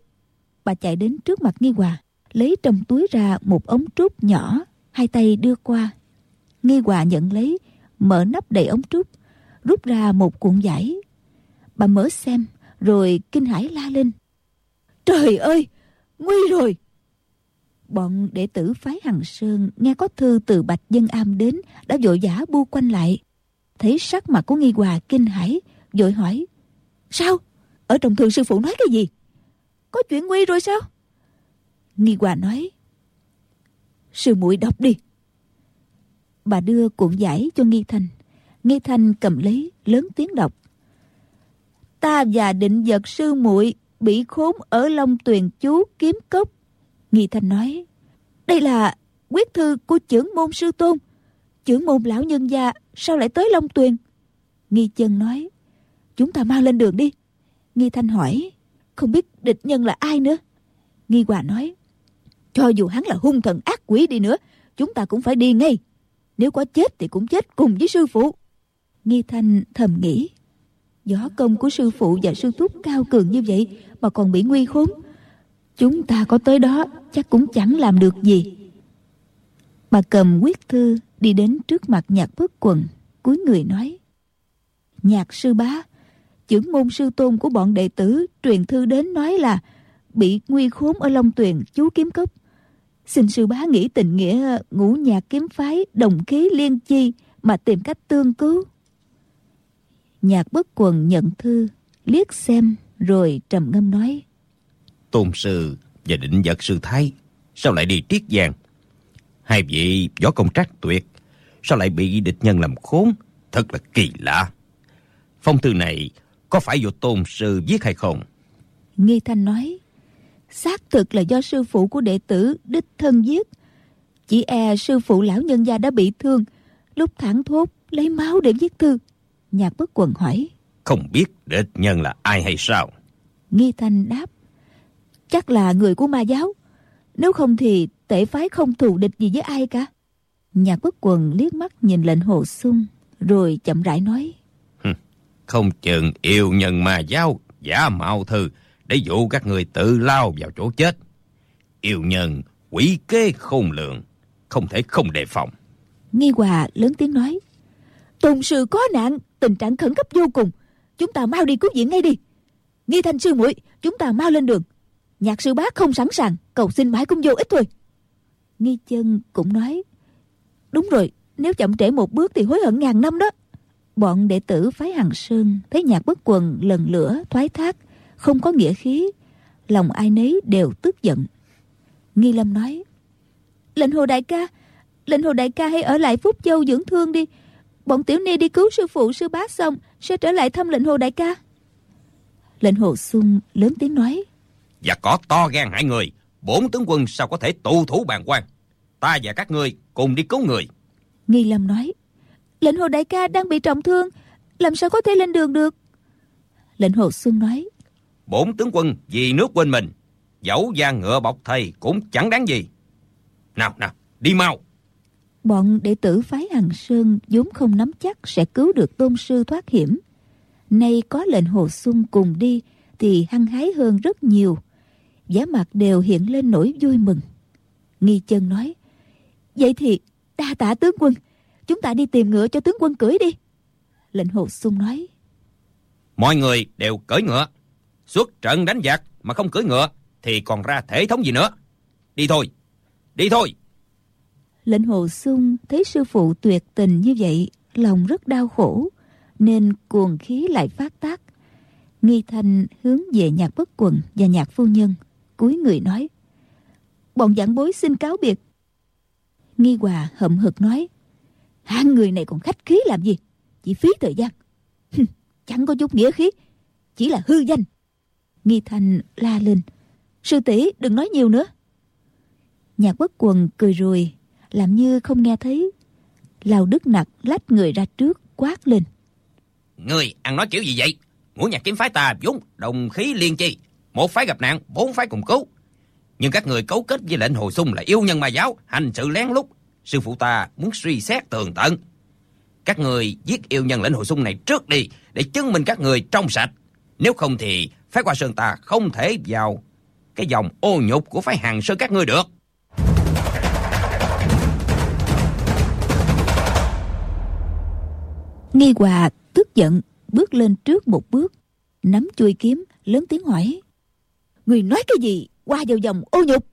Bà chạy đến trước mặt Nghi Hòa, Lấy trong túi ra một ống trúc nhỏ, Hai tay đưa qua. Nghi Hòa nhận lấy, Mở nắp đầy ống trúc, Rút ra một cuộn giấy Bà mở xem, Rồi kinh hãi la lên, Trời ơi Nguy rồi. Bọn đệ tử phái Hằng Sơn Nghe có thư từ Bạch Dân Am đến, Đã vội vã bu quanh lại. Thấy sắc mặt của Nghi Hòa kinh hãi, Vội hỏi, Sao? Ở trong thư sư phụ nói cái gì? Có chuyện nguy rồi sao? Nghi Hòa nói, Sư muội đọc đi. Bà đưa cuộn giải cho Nghi Thanh. Nghi Thanh cầm lấy, lớn tiếng đọc, Ta và định vật sư muội bị khốn ở Long Tuyền chú kiếm cốc. Nghi Thanh nói, đây là quyết thư của trưởng môn sư tôn. Trưởng môn lão nhân gia sao lại tới Long Tuyền? Nghi chân nói, chúng ta mau lên đường đi. Nghi Thanh hỏi, không biết địch nhân là ai nữa? Nghi Hòa nói, cho dù hắn là hung thần ác quỷ đi nữa, chúng ta cũng phải đi ngay. Nếu có chết thì cũng chết cùng với sư phụ. Nghi Thanh thầm nghĩ, Gió công của sư phụ và sư thúc cao cường như vậy mà còn bị nguy khốn. Chúng ta có tới đó chắc cũng chẳng làm được gì. Bà cầm quyết thư đi đến trước mặt nhạc bất quần, cuối người nói. Nhạc sư bá, trưởng môn sư tôn của bọn đệ tử truyền thư đến nói là bị nguy khốn ở Long Tuyền chú kiếm cốc. Xin sư bá nghĩ tình nghĩa ngũ nhạc kiếm phái đồng khí liên chi mà tìm cách tương cứu. Nhạc bất quần nhận thư, liếc xem rồi trầm ngâm nói. Tôn sư và định vật sư thái, sao lại đi triết giang? Hai vị võ công trác tuyệt, sao lại bị địch nhân làm khốn? Thật là kỳ lạ. Phong thư này có phải do tôn sư viết hay không? Nghi Thanh nói, xác thực là do sư phụ của đệ tử đích thân viết. Chỉ e sư phụ lão nhân gia đã bị thương, lúc thẳng thốt lấy máu để viết thư Nhạc bất quần hỏi. Không biết địch nhân là ai hay sao? Nghi Thanh đáp. Chắc là người của ma giáo. Nếu không thì tể phái không thù địch gì với ai cả. Nhạc bất quần liếc mắt nhìn lệnh hồ sung. Rồi chậm rãi nói. Không chừng yêu nhân ma giáo giả mạo thư để dụ các người tự lao vào chỗ chết. Yêu nhân quỷ kế khôn lượng, không thể không đề phòng. Nghi Hòa lớn tiếng nói. Tôn sư có nạn, tình trạng khẩn cấp vô cùng. Chúng ta mau đi cứu viện ngay đi. Nghi thanh sư muội, chúng ta mau lên đường. Nhạc sư bác không sẵn sàng, cầu xin mãi cũng vô ích thôi. Nghi chân cũng nói. Đúng rồi, nếu chậm trễ một bước thì hối hận ngàn năm đó. Bọn đệ tử phái Hằng Sơn thấy nhạc bất quần lần lửa thoái thác, không có nghĩa khí. Lòng ai nấy đều tức giận. Nghi Lâm nói. Lệnh hồ đại ca, lệnh hồ đại ca hãy ở lại Phúc Châu dưỡng thương đi bọn tiểu ni đi cứu sư phụ sư bá xong sẽ trở lại thăm lệnh hồ đại ca. Lệnh hồ sung lớn tiếng nói. Và có to gan hại người bốn tướng quân sao có thể tụ thủ bàn quan? Ta và các ngươi cùng đi cứu người. Nghi lâm nói lệnh hồ đại ca đang bị trọng thương làm sao có thể lên đường được? Lệnh hồ xuân nói bốn tướng quân vì nước quên mình dẫu gian ngựa bọc thầy cũng chẳng đáng gì. Nào nào đi mau Bọn đệ tử phái Hằng Sơn vốn không nắm chắc sẽ cứu được tôn sư thoát hiểm. Nay có lệnh Hồ Xuân cùng đi thì hăng hái hơn rất nhiều. Giá mặt đều hiện lên nỗi vui mừng. Nghi chân nói, Vậy thì đa tạ tướng quân, chúng ta đi tìm ngựa cho tướng quân cưỡi đi. Lệnh Hồ Xuân nói, Mọi người đều cưỡi ngựa. Xuất trận đánh giặc mà không cưỡi ngựa thì còn ra thể thống gì nữa. Đi thôi, đi thôi. Lệnh Hồ Sung thấy sư phụ tuyệt tình như vậy, lòng rất đau khổ, nên cuồng khí lại phát tác. Nghi Thanh hướng về nhạc bất quần và nhạc phu nhân, cúi người nói. Bọn giảng bối xin cáo biệt. Nghi Hòa hậm hực nói. hai người này còn khách khí làm gì Chỉ phí thời gian Chẳng có chút nghĩa khí Chỉ là hư danh Nghi Thành la lên Sư tỷ đừng nói nhiều nữa Nhạc bất quần cười rồi làm như không nghe thấy. Lào Đức Nặc lách người ra trước, Quát lên. Người ăn nói kiểu gì vậy? Ngũ nhạc kiếm phái ta vốn đồng khí liên chi. Một phái gặp nạn, Bốn phái cùng cứu. Nhưng các người cấu kết với lệnh hồ sung là yêu nhân ma giáo, Hành sự lén lút. Sư phụ ta muốn suy xét tường tận. Các người giết yêu nhân lệnh hồ sung này trước đi, Để chứng minh các người trong sạch. Nếu không thì phái qua sơn ta không thể vào Cái dòng ô nhục của phái hàng sơn các ngươi được. Nghi Hòa tức giận bước lên trước một bước nắm chui kiếm lớn tiếng hỏi. Người nói cái gì? Qua vào dòng ô nhục.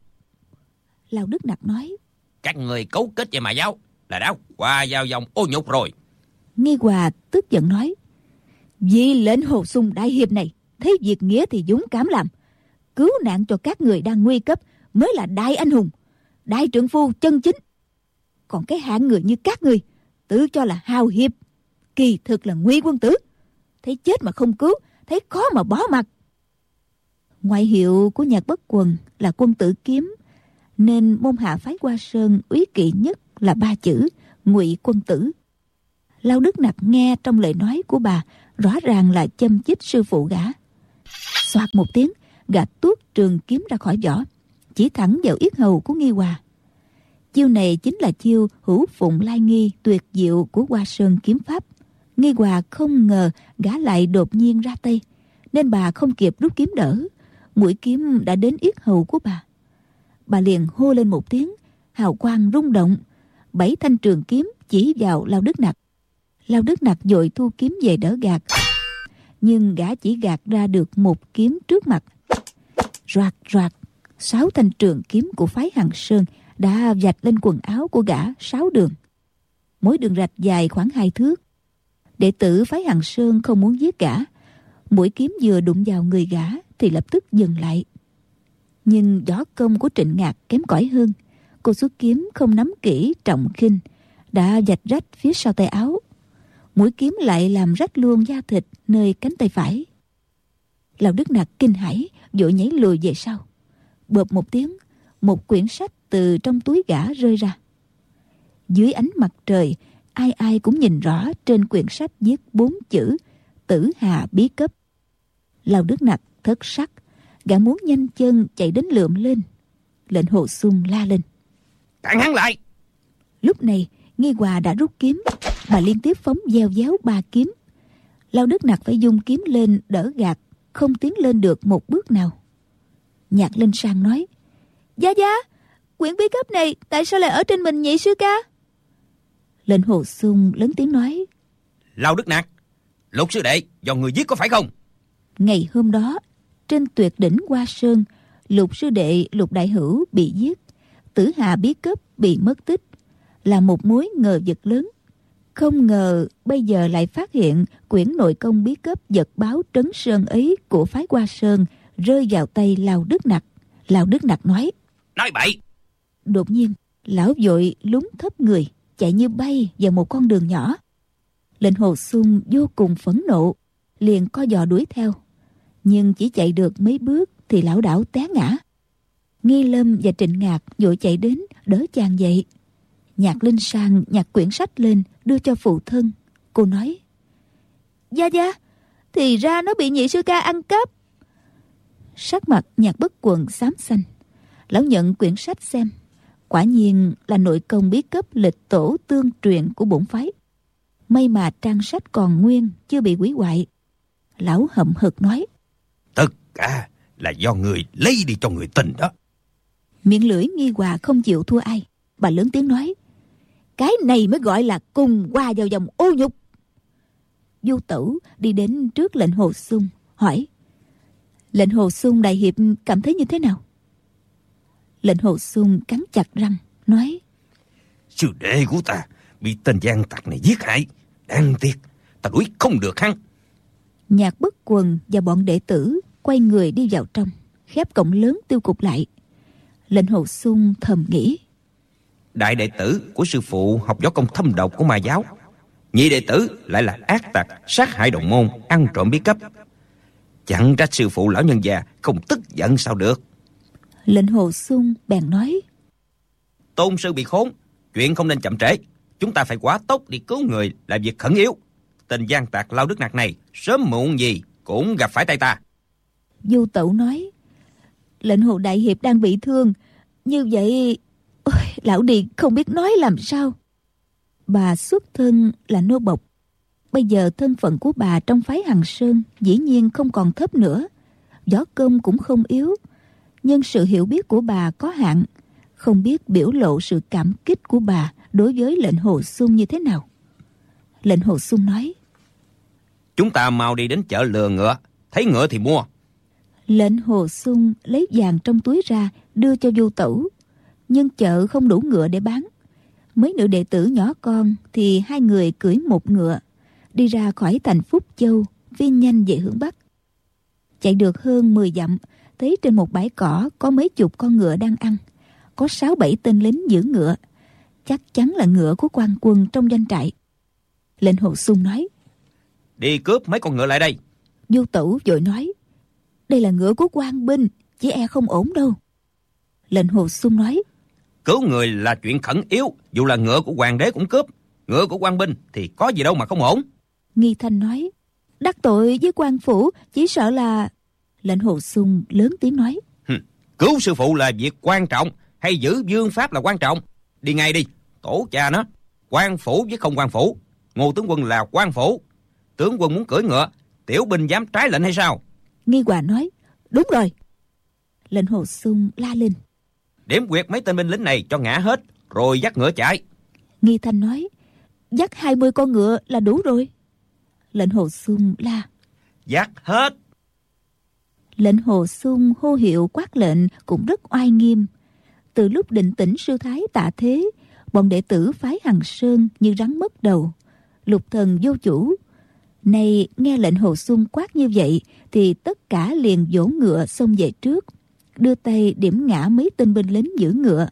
Lão Đức Nặc nói. Các người cấu kết với mà giáo. Là đã qua vào dòng ô nhục rồi. Nghi Hòa tức giận nói. Vì lệnh hồ sung đại hiệp này Thấy việc nghĩa thì dũng cảm làm. Cứu nạn cho các người đang nguy cấp Mới là đại anh hùng Đại trượng phu chân chính. Còn cái hạng người như các người Tự cho là hào hiệp Kỳ thực là nguy quân tử. Thấy chết mà không cứu, Thấy khó mà bỏ mặt. Ngoại hiệu của nhạc bất quần là quân tử kiếm, Nên môn hạ phái qua sơn úy kỵ nhất là ba chữ ngụy quân tử. Lao Đức Nặc nghe trong lời nói của bà, Rõ ràng là châm chích sư phụ gã. Xoạt một tiếng, Gã tuốt trường kiếm ra khỏi vỏ, Chỉ thẳng vào yết hầu của Nghi Hòa. Chiêu này chính là chiêu hữu phụng lai nghi tuyệt diệu của Hoa Sơn kiếm pháp. Nghi Hòa không ngờ gã lại đột nhiên ra tay, Nên bà không kịp rút kiếm đỡ. Mũi kiếm đã đến yết hầu của bà. Bà liền hô lên một tiếng, Hào quang rung động. Bảy thanh trường kiếm chỉ vào Lao Đức Nặc. Lao Đức Nặc dội thu kiếm về đỡ gạt. Nhưng gã chỉ gạt ra được một kiếm trước mặt. Roạt roạt, Sáu thanh trường kiếm của phái Hằng Sơn Đã vạch lên quần áo của gã sáu đường. Mỗi đường rạch dài khoảng hai thước Đệ tử phái Hằng Sơn không muốn giết gã. Mũi kiếm vừa đụng vào người gã Thì lập tức dừng lại. Nhưng gió công của trịnh ngạc kém cỏi hơn. Cô xuất kiếm không nắm kỹ trọng khinh, Đã dạch rách phía sau tay áo. Mũi kiếm lại làm rách luôn da thịt Nơi cánh tay phải. Lão Đức Nạc kinh hãi, Vội nhảy lùi về sau. Bộp một tiếng, Một quyển sách từ trong túi gã rơi ra. Dưới ánh mặt trời ai ai cũng nhìn rõ trên quyển sách viết bốn chữ tử hà bí cấp. Lao đức nặc thất sắc gã muốn nhanh chân chạy đến lượm lên. Lệnh hồ sung la lên. Cản hắn lại! Lúc này nghi hòa đã rút kiếm mà liên tiếp phóng gieo giáo ba kiếm. Lao đức nặc phải dùng kiếm lên đỡ gạt không tiến lên được một bước nào. Nhạc linh sang nói gia gia quyển bí cấp này tại sao lại ở trên mình nhị sư ca Lệnh hồ sung lớn tiếng nói Lao Đức Nạc Lục sư đệ do người giết có phải không? Ngày hôm đó Trên tuyệt đỉnh Hoa Sơn Lục sư đệ Lục Đại Hữu bị giết Tử Hà bí cấp bị mất tích Là một mối ngờ vực lớn. Không ngờ bây giờ lại phát hiện Quyển nội công bí cấp giật báo trấn sơn ấy Của phái Hoa Sơn Rơi vào tay Lào Đức Nặc Lào Đức Nặc nói Nói bậy. Đột nhiên Lão vội lúng thấp người chạy như bay vào một con đường nhỏ. Lệnh hồ xuân vô cùng phẫn nộ, liền co giò đuổi theo. Nhưng chỉ chạy được mấy bước thì lão đảo té ngã. Nghi lâm và trịnh ngạc vội chạy đến, đỡ chàng dậy. Nhạc linh sang nhặt quyển sách lên, đưa cho phụ thân. Cô nói, gia gia, thì ra nó bị nhị sư ca ăn cắp. Sắc mặt nhạc bất quần xám xanh. Lão nhận quyển sách xem. Quả nhiên là nội công bí cấp lịch tổ tương truyền của bổn phái. May mà trang sách còn nguyên, chưa bị hủy hoại. Lão hậm hực nói. Tất cả là do người lấy đi cho người tình đó. Miệng lưỡi nghi hòa không chịu thua ai. Bà lớn tiếng nói. Cái này mới gọi là cùng qua vào dòng ô nhục. Du tẩu đi đến trước lệnh hồ sung, hỏi. Lệnh hồ sung đại hiệp cảm thấy như thế nào? Lệnh hồ sung cắn chặt răng Nói Sư đệ của ta Bị tên gian tặc này giết hại. Đáng tiếc Ta đuổi không được hắn. Nhạc bất quần và bọn đệ tử Quay người đi vào trong Khép cổng lớn tiêu cục lại. Lệnh hồ sung thầm nghĩ Đại đệ tử của sư phụ học võ công thâm độc của ma giáo. Nhị đệ tử lại là ác tặc Sát hại đồng môn Ăn trộm bí cấp. Chẳng trách sư phụ lão nhân già Không tức giận sao được Lệnh hồ sung bèn nói Tôn sư bị khốn Chuyện không nên chậm trễ. Chúng ta phải quá tốc đi cứu người Là việc khẩn yếu. Tên gian tạc lao đức nạt này Sớm muộn gì cũng gặp phải tay ta. Du tẩu nói Lệnh hồ đại hiệp đang bị thương. Như vậy Ôi, Lão Điền không biết nói làm sao. Bà xuất thân là nô bộc. Bây giờ thân phận của bà trong phái Hằng Sơn Dĩ nhiên không còn thấp nữa. Võ công cũng không yếu Nhưng sự hiểu biết của bà có hạn. Không biết biểu lộ sự cảm kích của bà Đối với lệnh Hồ Xuân như thế nào. Lệnh Hồ Xuân nói Chúng ta mau đi đến chợ lừa ngựa. Thấy ngựa thì mua. Lệnh Hồ Xuân lấy vàng trong túi ra Đưa cho du tẩu. Nhưng chợ không đủ ngựa để bán. Mấy nữ đệ tử nhỏ con Thì hai người cưỡi một ngựa Đi ra khỏi thành Phúc Châu Viên nhanh về hướng Bắc. Chạy được hơn 10 dặm Thấy trên một bãi cỏ Có mấy chục con ngựa đang ăn. Có sáu bảy tên lính giữ ngựa. Chắc chắn là ngựa của quan quân trong doanh trại. Lệnh Hồ Xuân nói Đi cướp mấy con ngựa lại đây. Du Tẩu vội nói Đây là ngựa của quan binh Chỉ e không ổn đâu. Lệnh Hồ Xuân nói Cứu người là chuyện khẩn yếu Dù là ngựa của hoàng đế cũng cướp. Ngựa của quan binh thì có gì đâu mà không ổn. Nghi Thanh nói Đắc tội với quan phủ Chỉ sợ là Lệnh Hồ Xuân lớn tiếng nói. Cứu sư phụ là việc quan trọng Hay giữ dương pháp là quan trọng? Đi ngay đi Tổ cha nó quan phủ với không quan phủ. Ngô tướng quân là quan phủ. Tướng quân muốn cưỡi ngựa Tiểu binh dám trái lệnh hay sao? Nghi Hòa nói Đúng rồi. Lệnh Hồ Xuân la lên. Điểm quyệt mấy tên binh lính này cho ngã hết Rồi dắt ngựa chạy. Nghi Thanh nói Dắt 20 con ngựa là đủ rồi. Lệnh Hồ Xuân la Dắt hết Lệnh Hồ Xuân hô hiệu quát lệnh cũng rất oai nghiêm. Từ lúc định tĩnh sư thái tạ thế, Bọn đệ tử phái Hằng Sơn như rắn mất đầu. Lục thần vô chủ. Nay nghe lệnh Hồ Xuân quát như vậy Thì tất cả liền vỗ ngựa xông về trước, Đưa tay điểm ngã mấy tên binh lính giữ ngựa,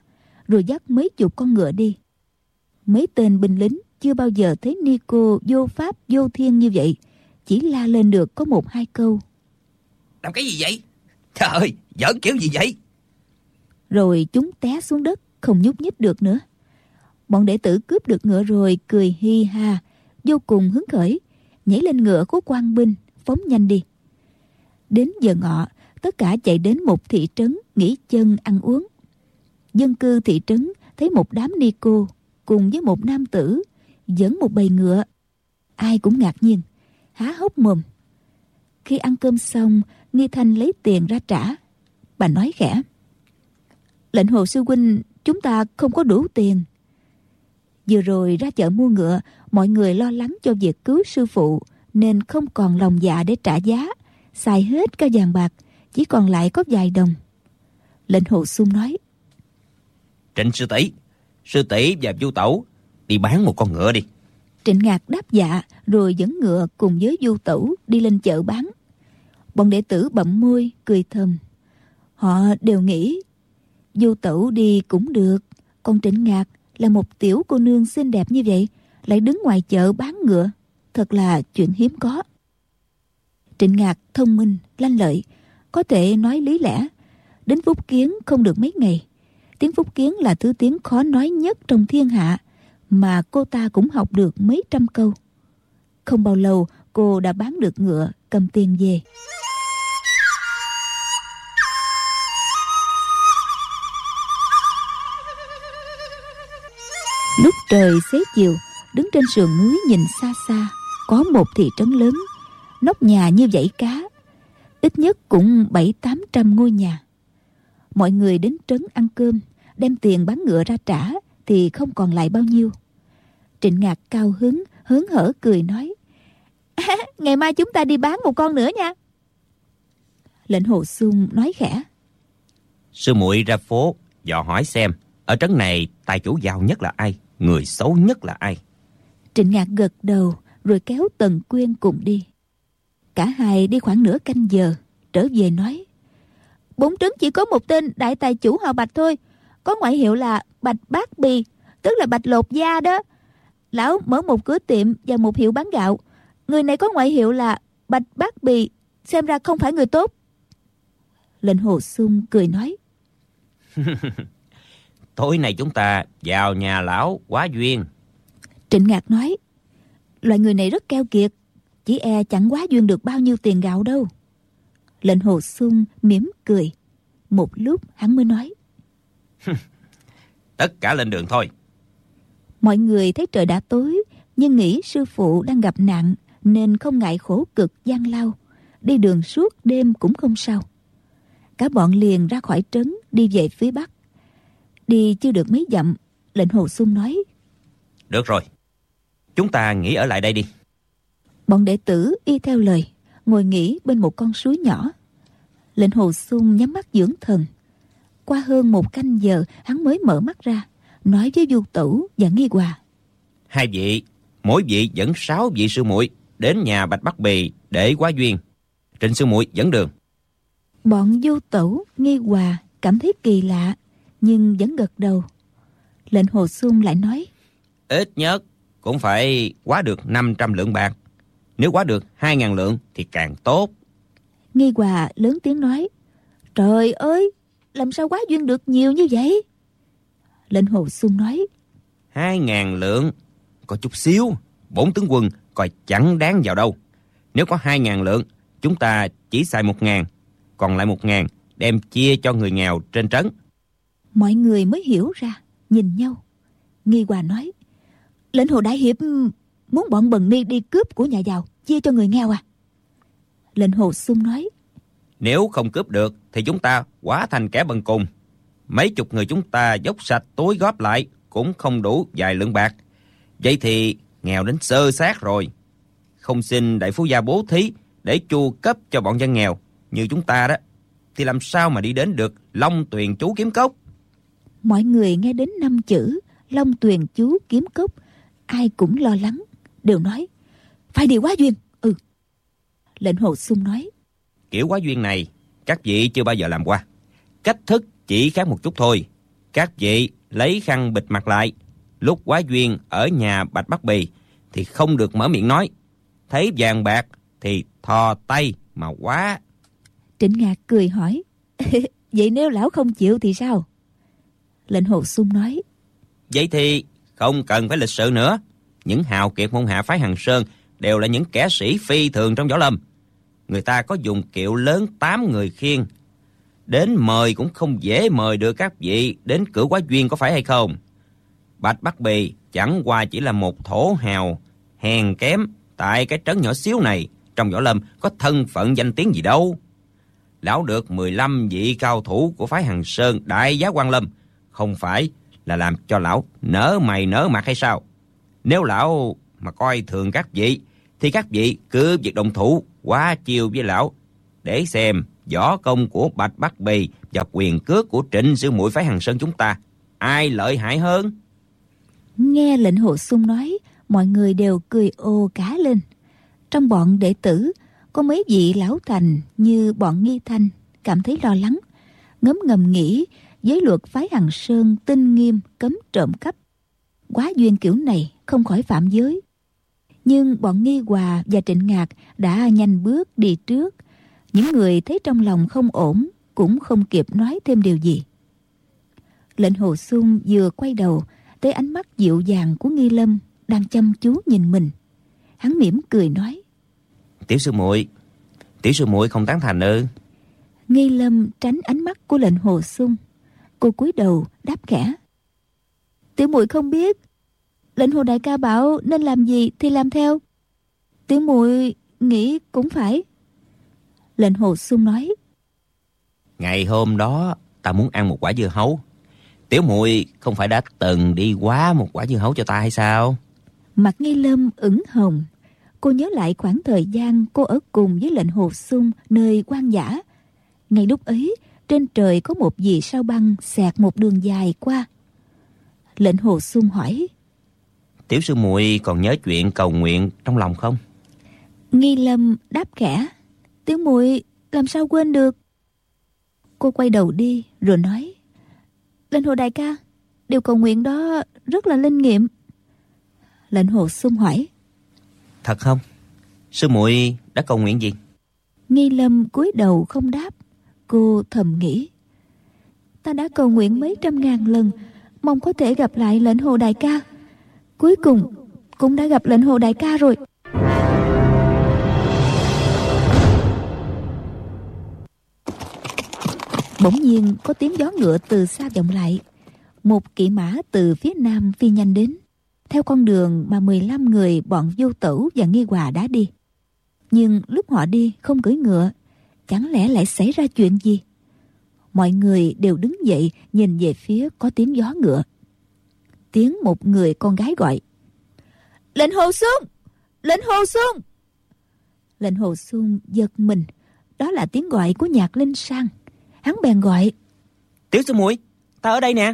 Rồi dắt mấy chục con ngựa đi. Mấy tên binh lính chưa bao giờ thấy Nico vô pháp vô thiên như vậy, Chỉ la lên được có một hai câu. Làm cái gì vậy? Trời ơi, giỡn kiểu gì vậy? Rồi chúng té xuống đất, Không nhúc nhích được nữa. Bọn đệ tử cướp được ngựa rồi Cười hi ha, Vô cùng hứng khởi, Nhảy lên ngựa của quan binh, Phóng nhanh đi. Đến giờ ngọ, Tất cả chạy đến một thị trấn Nghỉ chân ăn uống. Dân cư thị trấn thấy một đám ni cô Cùng với một nam tử Dẫn một bầy ngựa. Ai cũng ngạc nhiên, Há hốc mồm. Khi ăn cơm xong Nghi Thanh lấy tiền ra trả. Bà nói khẽ Lệnh hồ sư huynh Chúng ta không có đủ tiền. Vừa rồi ra chợ mua ngựa Mọi người lo lắng cho việc cứu sư phụ Nên không còn lòng dạ để trả giá. Xài hết cả vàng bạc Chỉ còn lại có vài đồng. Lệnh hồ sung nói Trịnh sư tỷ Sư tỷ và du tẩu Đi bán một con ngựa đi. Trịnh Ngạc đáp dạ Rồi dẫn ngựa cùng với du tẩu Đi lên chợ bán Bọn đệ tử bậm môi cười thầm. Họ đều nghĩ Du tẩu đi cũng được Còn Trịnh Ngạc là một tiểu cô nương xinh đẹp như vậy Lại đứng ngoài chợ bán ngựa Thật là chuyện hiếm có. Trịnh Ngạc thông minh, lanh lợi Có thể nói lý lẽ Đến Phúc Kiến không được mấy ngày. Tiếng Phúc Kiến là thứ tiếng khó nói nhất trong thiên hạ Mà cô ta cũng học được mấy trăm câu. Không bao lâu cô đã bán được ngựa cầm tiền về. Lúc trời xế chiều, Đứng trên sườn núi nhìn xa xa, Có một thị trấn lớn, Nóc nhà như dãy cá, Ít nhất cũng bảy tám trăm ngôi nhà. Mọi người đến trấn ăn cơm, Đem tiền bán ngựa ra trả Thì không còn lại bao nhiêu. Trịnh Ngạc cao hứng, Hớn hở cười nói Ngày mai chúng ta đi bán một con nữa nha Lệnh hồ sung nói khẽ Sư muội ra phố Dò hỏi xem Ở trấn này tài chủ giàu nhất là ai Người xấu nhất là ai Trịnh Ngạc gật đầu Rồi kéo Tần Quyên cùng đi Cả hai đi khoảng nửa canh giờ Trở về nói Bốn trấn chỉ có một tên đại tài chủ họ Bạch thôi có ngoại hiệu là Bạch Bát Bì, tức là bạch lột da đó. Lão mở một cửa tiệm và một hiệu bán gạo. Người này có ngoại hiệu là Bạch Bát Bì, xem ra không phải người tốt. Lệnh Hồ Sung cười nói. Tối nay chúng ta vào nhà lão quá duyên. Trịnh Ngạc nói. Loại người này rất keo kiệt, chỉ e chẳng quá duyên được bao nhiêu tiền gạo đâu. Lệnh Hồ Sung mỉm cười. Một lúc hắn mới nói. Tất cả lên đường thôi. Mọi người thấy trời đã tối, nhưng nghĩ sư phụ đang gặp nạn nên không ngại khổ cực gian lao. Đi đường suốt đêm cũng không sao. Cả bọn liền ra khỏi trấn đi về phía bắc. Đi chưa được mấy dặm, lệnh Hồ Sung nói. Được rồi, chúng ta nghỉ ở lại đây đi. Bọn đệ tử y theo lời, ngồi nghỉ bên một con suối nhỏ. Lệnh Hồ Sung nhắm mắt dưỡng thần. Qua hơn một canh giờ, hắn mới mở mắt ra, nói với Du Tửu và Nghi Hòa. Hai vị, mỗi vị dẫn sáu vị sư muội đến nhà Bạch Bắc Bì để quá duyên. Trịnh sư muội dẫn đường. Bọn Du Tửu, Nghi Hòa cảm thấy kỳ lạ, nhưng vẫn gật đầu. Lệnh Hồ Sung lại nói. Ít nhất cũng phải quá được 500 lượng bạc. Nếu quá được 2.000 lượng thì càng tốt. Nghi Hòa lớn tiếng nói. Trời ơi, làm sao quá duyên được nhiều như vậy? Lệnh Hồ Xuân nói. Hai ngàn lượng, có chút xíu, bốn tướng quân coi chẳng đáng vào đâu. Nếu có hai ngàn lượng, chúng ta chỉ xài một ngàn, còn lại một ngàn đem chia cho người nghèo trên trấn. Mọi người mới hiểu ra, nhìn nhau. Nghi Hòa nói. Lệnh Hồ Đại Hiệp muốn bọn bần ni đi cướp của nhà giàu, chia cho người nghèo à? Lệnh Hồ Xuân nói. Nếu không cướp được thì chúng ta quá thành kẻ bần cùng. Mấy chục người chúng ta dốc sạch tối góp lại cũng không đủ vài lượng bạc. Vậy thì nghèo đến sơ sát rồi. Không xin đại phú gia bố thí để chu cấp cho bọn dân nghèo như chúng ta đó. Thì làm sao mà đi đến được Long Tuyền Chú Kiếm Cốc? Mọi người nghe đến năm chữ Long Tuyền Chú Kiếm Cốc ai cũng lo lắng, đều nói phải đi quá duyên. Ừ. Lệnh Hồ Xuân nói Kiểu quá duyên này, các vị chưa bao giờ làm qua. Cách thức chỉ khác một chút thôi. Các vị lấy khăn bịt mặt lại. Lúc quá duyên ở nhà Bạch Bắc Bì thì không được mở miệng nói. Thấy vàng bạc thì thò tay mà quá. Trịnh Ngạc cười hỏi. Vậy nếu lão không chịu thì sao? Lệnh Hồ Xuân nói. Vậy thì không cần phải lịch sự nữa. Những hào kiệt môn hạ phái Hằng Sơn đều là những kẻ sĩ phi thường trong võ lâm người ta có dùng kiệu lớn tám người khiêng. Đến mời cũng không dễ mời được các vị đến cửa quá duyên có phải hay không? Bạch Bắc Bì chẳng qua chỉ là một thổ hào, hèn kém tại cái trấn nhỏ xíu này trong võ lâm có thân phận danh tiếng gì đâu. Lão được 15 vị cao thủ của phái Hằng Sơn đại giá quan lâm, không phải là làm cho lão nở mày nở mặt hay sao? Nếu lão mà coi thường các vị, thì các vị cứ việc động thủ quá chiều với lão để xem võ công của Bạch Bắc Bì và quyền cước của Trịnh Sư Muội phái Hằng Sơn chúng ta ai lợi hại hơn. Nghe lệnh Hồ Sung nói, mọi người đều cười ô cá lên. Trong bọn đệ tử, có mấy vị lão thành như bọn Nghi Thanh cảm thấy lo lắng, ngấm ngầm nghĩ giới luật phái Hằng Sơn tinh nghiêm cấm trộm cắp. Quá duyên kiểu này không khỏi phạm giới, nhưng bọn Nghi Hòa và Trịnh Ngạc đã nhanh bước đi trước. Những người thấy trong lòng không ổn cũng không kịp nói thêm điều gì. Lệnh Hồ Xuân vừa quay đầu tới ánh mắt dịu dàng của Nghi Lâm đang chăm chú nhìn mình. Hắn mỉm cười nói. Tiểu sư muội, tiểu sư muội không tán thành ư? Nghi Lâm tránh ánh mắt của lệnh Hồ Xuân. Cô cúi đầu đáp khẽ. Tiểu muội không biết lệnh hồ đại ca bảo nên làm gì thì làm theo tiểu muội nghĩ cũng phải lệnh hồ sung nói ngày hôm đó ta muốn ăn một quả dưa hấu tiểu muội không phải đã từng đi quá một quả dưa hấu cho ta hay sao mặt nghi lâm ửng hồng cô nhớ lại khoảng thời gian cô ở cùng với lệnh hồ sung nơi quan giả ngay lúc ấy trên trời có một vì sao băng xẹt một đường dài qua lệnh hồ sung hỏi Tiểu sư muội còn nhớ chuyện cầu nguyện trong lòng không? Nghi Lâm đáp khẽ. Tiểu muội làm sao quên được? Cô quay đầu đi rồi nói. Lệnh hồ đại ca Điều cầu nguyện đó rất là linh nghiệm. Lệnh hồ sung hỏi. Thật không? Sư muội đã cầu nguyện gì? Nghi lâm cúi đầu không đáp. Cô thầm nghĩ. Ta đã cầu nguyện mấy trăm ngàn lần Mong có thể gặp lại lệnh hồ đại ca. Cuối cùng Cũng đã gặp lệnh hồ đại ca rồi Bỗng nhiên có tiếng gió ngựa từ xa vọng lại. Một kỵ mã từ phía nam phi nhanh đến. Theo con đường mà 15 người bọn vô tẩu và nghi hòa đã đi. Nhưng lúc họ đi không cưỡi ngựa Chẳng lẽ lại xảy ra chuyện gì? Mọi người đều đứng dậy nhìn về phía có tiếng gió ngựa. Tiếng một người con gái gọi. Lệnh hồ xuân Lệnh hồ xuân Lệnh hồ xuân giật mình. Đó là tiếng gọi của nhạc linh sang Hắn bèn gọi. Tiểu sư muội Ta ở đây nè.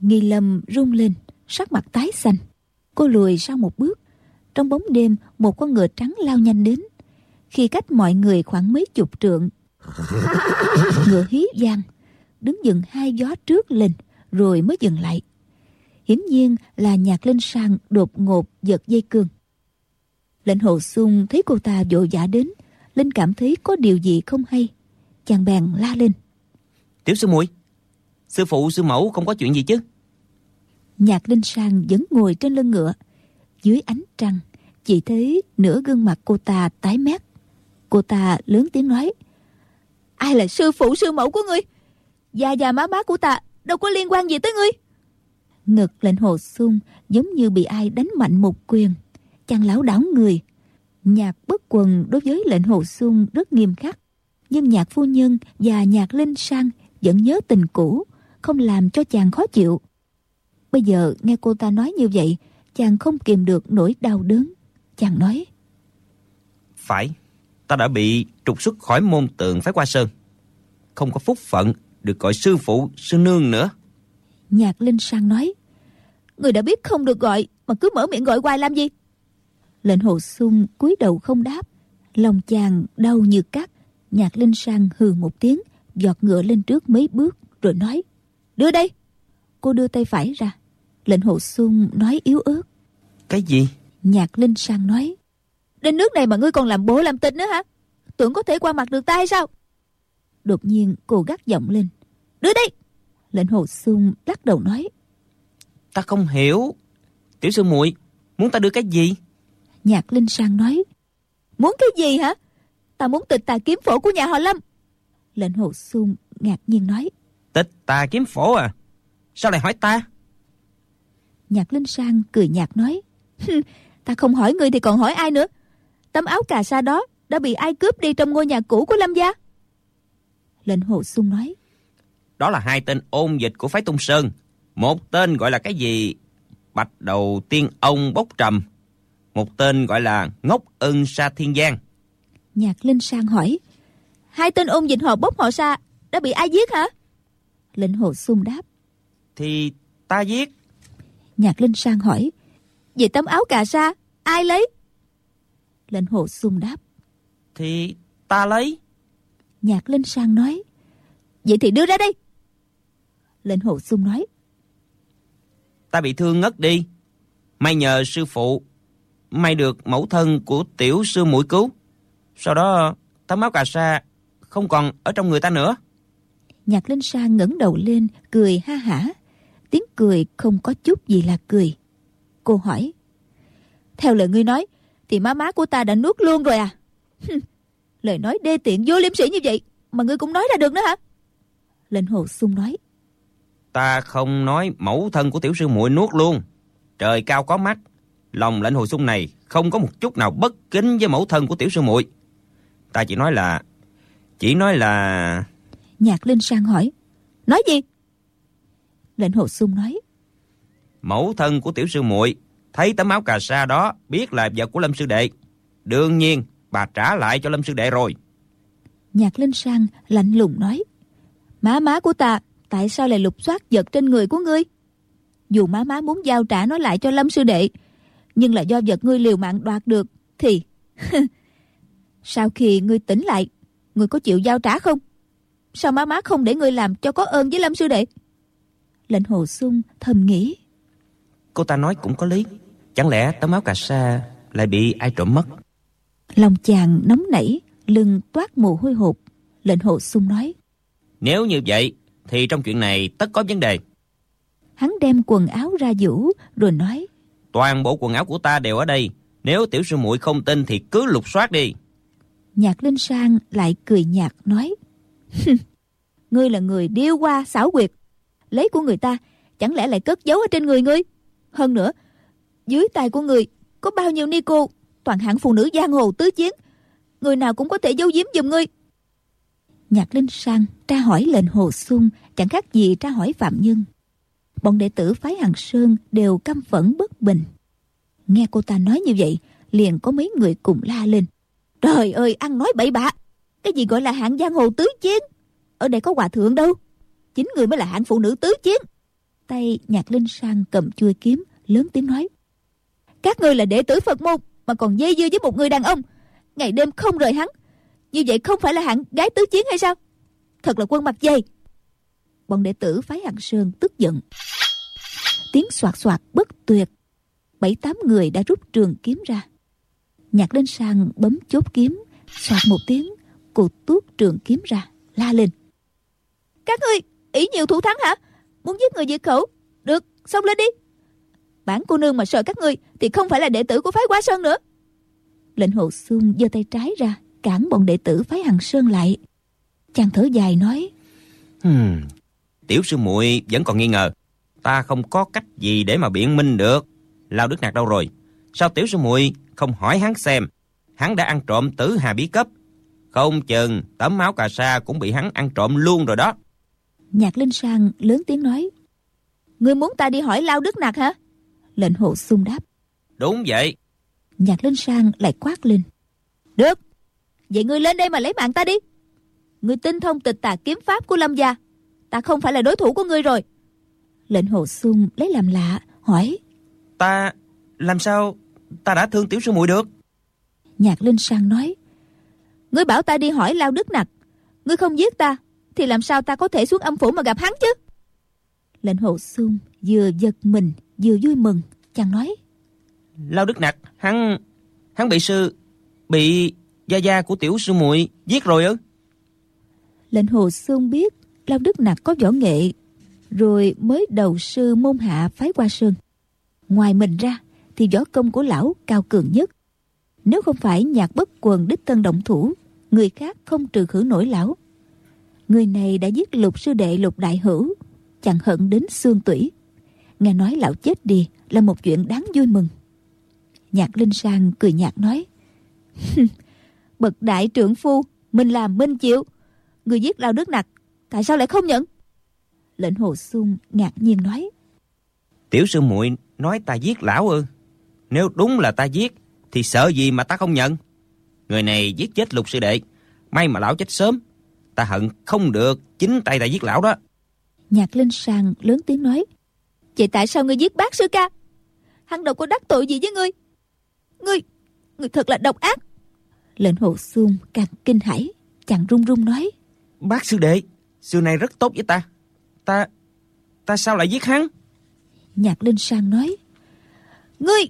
Nghi lâm rung lên Sắc mặt tái xanh. Cô lùi sau một bước. Trong bóng đêm một con ngựa trắng lao nhanh đến. Khi cách mọi người khoảng mấy chục trượng Ngựa hí vang Đứng dừng hai gió trước lên Rồi mới dừng lại. Hiển nhiên là nhạc linh sang đột ngột giật dây cương. Lệnh hồ sung thấy cô ta vội vã đến Linh cảm thấy có điều gì không hay Chàng bèn la lên Tiểu sư muội, Sư phụ, sư mẫu không có chuyện gì chứ? Nhạc Linh Sang vẫn ngồi trên lưng ngựa, Dưới ánh trăng, Chỉ thấy nửa gương mặt cô ta tái mét. Cô ta lớn tiếng nói, Ai là sư phụ, sư mẫu của ngươi? Già già má má của ta, Đâu có liên quan gì tới ngươi. Ngực lệnh hồ sung Giống như bị ai đánh mạnh một quyền, Chàng lão đảo người. Nhạc bất quần đối với lệnh hồ sung rất nghiêm khắc, Nhưng nhạc phu nhân và nhạc linh sang vẫn nhớ tình cũ Không làm cho chàng khó chịu. Bây giờ nghe cô ta nói như vậy Chàng không kìm được nỗi đau đớn. Chàng nói Phải Ta đã bị trục xuất khỏi môn tượng phái qua sơn. Không có phúc phận Được gọi sư phụ sư nương nữa. Nhạc Linh Sang nói Người đã biết không được gọi Mà cứ mở miệng gọi hoài làm gì? Lệnh hồ sung cúi đầu không đáp Lòng chàng đau như cắt. Nhạc Linh Sang hừ một tiếng Giọt ngựa lên trước mấy bước Rồi nói Đưa đây. Cô đưa tay phải ra Lệnh hồ sung nói yếu ớt. Cái gì? Nhạc Linh Sang nói Đến nước này mà ngươi còn làm bố làm tịch nữa hả? Tưởng có thể qua mặt được ta hay sao? Đột nhiên cô gắt giọng lên Đưa đây. Lệnh hồ sung lắc đầu nói Ta không hiểu. Tiểu sư muội Muốn ta đưa cái gì? Nhạc Linh Sang nói Muốn cái gì hả? Ta muốn tịch tà kiếm phổ của nhà họ Lâm Lệnh hồ sung ngạc nhiên nói. Tịch tà kiếm phổ à? Sao lại hỏi ta? Nhạc Linh Sang cười nhạt nói. Ta không hỏi ngươi thì còn hỏi ai nữa? Tấm áo cà sa đó Đã bị ai cướp đi trong ngôi nhà cũ của Lâm gia? Lệnh hồ sung nói. Đó là hai tên ôn dịch của phái Tung Sơn. Một tên gọi là cái gì? Bạch đầu tiên ông bốc trầm. Một tên gọi là ngốc ưng sa thiên giang. Nhạc Linh Sang hỏi Hai tên ôn dịch họ bốc họ sa Đã bị ai giết hả? Lệnh hồ sung đáp. Thì ta giết. Nhạc Linh Sang hỏi. Vậy tấm áo cà sa ai lấy? Lệnh hồ sung đáp. Thì ta lấy. Nhạc Linh Sang nói. Vậy thì đưa ra đây. Lệnh hồ sung nói. Ta bị thương ngất đi. May nhờ sư phụ. May được mẫu thân của tiểu sư muội cứu. Sau đó tấm áo cà sa Không còn ở trong người ta nữa. Nhạc Linh Sang ngẩng đầu lên Cười ha hả. Tiếng cười không có chút gì là cười. Cô hỏi Theo lời ngươi nói Thì má má của ta đã nuốt luôn rồi à? Lời nói đê tiện vô liêm sĩ như vậy Mà ngươi cũng nói ra được nữa hả? Lệnh hồ sung nói Ta không nói mẫu thân của tiểu sư muội nuốt luôn. Trời cao có mắt Lòng lệnh hồ sung này Không có một chút nào bất kính với mẫu thân của tiểu sư muội. Ta chỉ nói là Chỉ nói là Nhạc Linh Sang hỏi Nói gì? Lệnh hồ sung nói Mẫu thân của tiểu sư muội Thấy tấm áo cà sa đó Biết là vật của Lâm Sư Đệ Đương nhiên bà trả lại cho Lâm Sư Đệ rồi. Nhạc Linh Sang lạnh lùng nói Má má của ta Tại sao lại lục soát vật trên người của ngươi? Dù má má muốn giao trả nó lại cho Lâm Sư Đệ Nhưng là do vật ngươi liều mạng đoạt được Thì Sau khi ngươi tỉnh lại Ngươi có chịu giao trả không Sao má má không để ngươi làm cho có ơn với Lâm Sư Đệ Lệnh hồ sung thầm nghĩ. Cô ta nói cũng có lý. Chẳng lẽ tấm áo cà sa lại bị ai trộm mất? Lòng chàng nóng nảy, lưng toát mồ hôi hột. Lệnh hồ sung nói. Nếu như vậy, thì trong chuyện này tất có vấn đề. Hắn đem quần áo ra vũ rồi nói. Toàn bộ quần áo của ta đều ở đây. Nếu tiểu sư muội không tin thì cứ lục soát đi. Nhạc Linh Sang lại cười nhạt nói. ngươi là người điêu qua xảo quyệt. Lấy của người ta, chẳng lẽ lại cất giấu ở trên người ngươi? Hơn nữa, dưới tay của người có bao nhiêu ni cô, toàn hạng phụ nữ giang hồ tứ chiến. Người nào cũng có thể giấu giếm giùm ngươi. Nhạc Linh Sang tra hỏi lệnh Hồ Xuân chẳng khác gì tra hỏi Phạm Nhân. Bọn đệ tử phái Hằng Sơn đều căm phẫn bất bình. Nghe cô ta nói như vậy, liền có mấy người cùng la lên. Trời ơi, ăn nói bậy bạ. Cái gì gọi là hạng giang hồ tứ chiến? Ở đây có hòa thượng đâu. Chính người mới là hạng phụ nữ tứ chiến. Tay nhạc linh sang cầm chuôi kiếm, lớn tiếng nói. Các ngươi là đệ tử Phật môn, mà còn dây dưa với một người đàn ông. Ngày đêm không rời hắn. Như vậy không phải là hạng gái tứ chiến hay sao? Thật là quân mặt dây. Bọn đệ tử phái hạng sơn tức giận. Tiếng soạt soạt bất tuyệt. Bảy tám người đã rút trường kiếm ra nhạc lên sang bấm chốt kiếm soạt một tiếng cô tuốt trường kiếm ra la lên. Các ngươi ý nhiều thủ thắng hả? Muốn giết người diệt khẩu? Được xông lên đi. Bản cô nương mà sợ các ngươi thì không phải là đệ tử của phái quá sơn nữa. Lệnh hồ xuân giơ tay trái ra cản bọn đệ tử phái hằng sơn lại. Chàng thở dài nói hmm, tiểu sư muội vẫn còn nghi ngờ. Ta không có cách gì để mà biện minh được. Lao đức nạt đâu rồi? Sao tiểu sư muội không hỏi hắn xem. Hắn đã ăn trộm tứ hà bí cấp. Không chừng tấm máu cà sa cũng bị hắn ăn trộm luôn rồi đó. Nhạc linh sang lớn tiếng nói ngươi muốn ta đi hỏi lao đức nặc hả? Lệnh hồ sung đáp đúng vậy. Nhạc linh sang lại quát lên được vậy ngươi lên đây mà lấy mạng ta đi. Ngươi tinh thông tịch tà kiếm pháp của lâm gia ta không phải là đối thủ của ngươi rồi. Lệnh hồ sung lấy làm lạ hỏi ta làm sao ta đã thương tiểu sư muội được. Nhạc linh sang nói ngươi bảo ta đi hỏi lao đức nặc. Ngươi không giết ta thì làm sao ta có thể xuống âm phủ mà gặp hắn chứ? Lệnh hồ xuân vừa giật mình vừa vui mừng chàng nói lao đức nặc hắn hắn bị sư bị gia gia của tiểu sư muội giết rồi ư? Lệnh hồ xuân biết lao đức nặc có võ nghệ rồi mới đầu sư môn hạ phái qua sơn. Ngoài mình ra thì võ công của lão cao cường nhất. Nếu không phải nhạc bất quần đích thân động thủ, người khác không trừ khử nổi lão. Người này đã giết lục sư đệ lục đại hữu, chẳng hận đến xương tủy. Nghe nói lão chết đi là một chuyện đáng vui mừng. Nhạc Linh Sang cười nhạt nói, Bậc đại trưởng phu, mình làm minh chịu. Người giết lao đức nặc, tại sao lại không nhận? Lệnh Hồ Xuân ngạc nhiên nói, Tiểu sư muội nói ta giết lão ư? Nếu đúng là ta giết Thì sợ gì mà ta không nhận? Người này giết chết lục sư đệ. May mà lão chết sớm. Ta hận không được Chính tay ta giết lão đó. Nhạc Linh Sàng lớn tiếng nói Vậy tại sao ngươi giết bác sư ca? Hắn đâu có đắc tội gì với ngươi. Ngươi Ngươi thật là độc ác. Lệnh hồ xuông càng kinh hãi Chàng run run nói Bác sư đệ Xưa nay rất tốt với ta. Ta Ta sao lại giết hắn? Nhạc Linh Sang nói Ngươi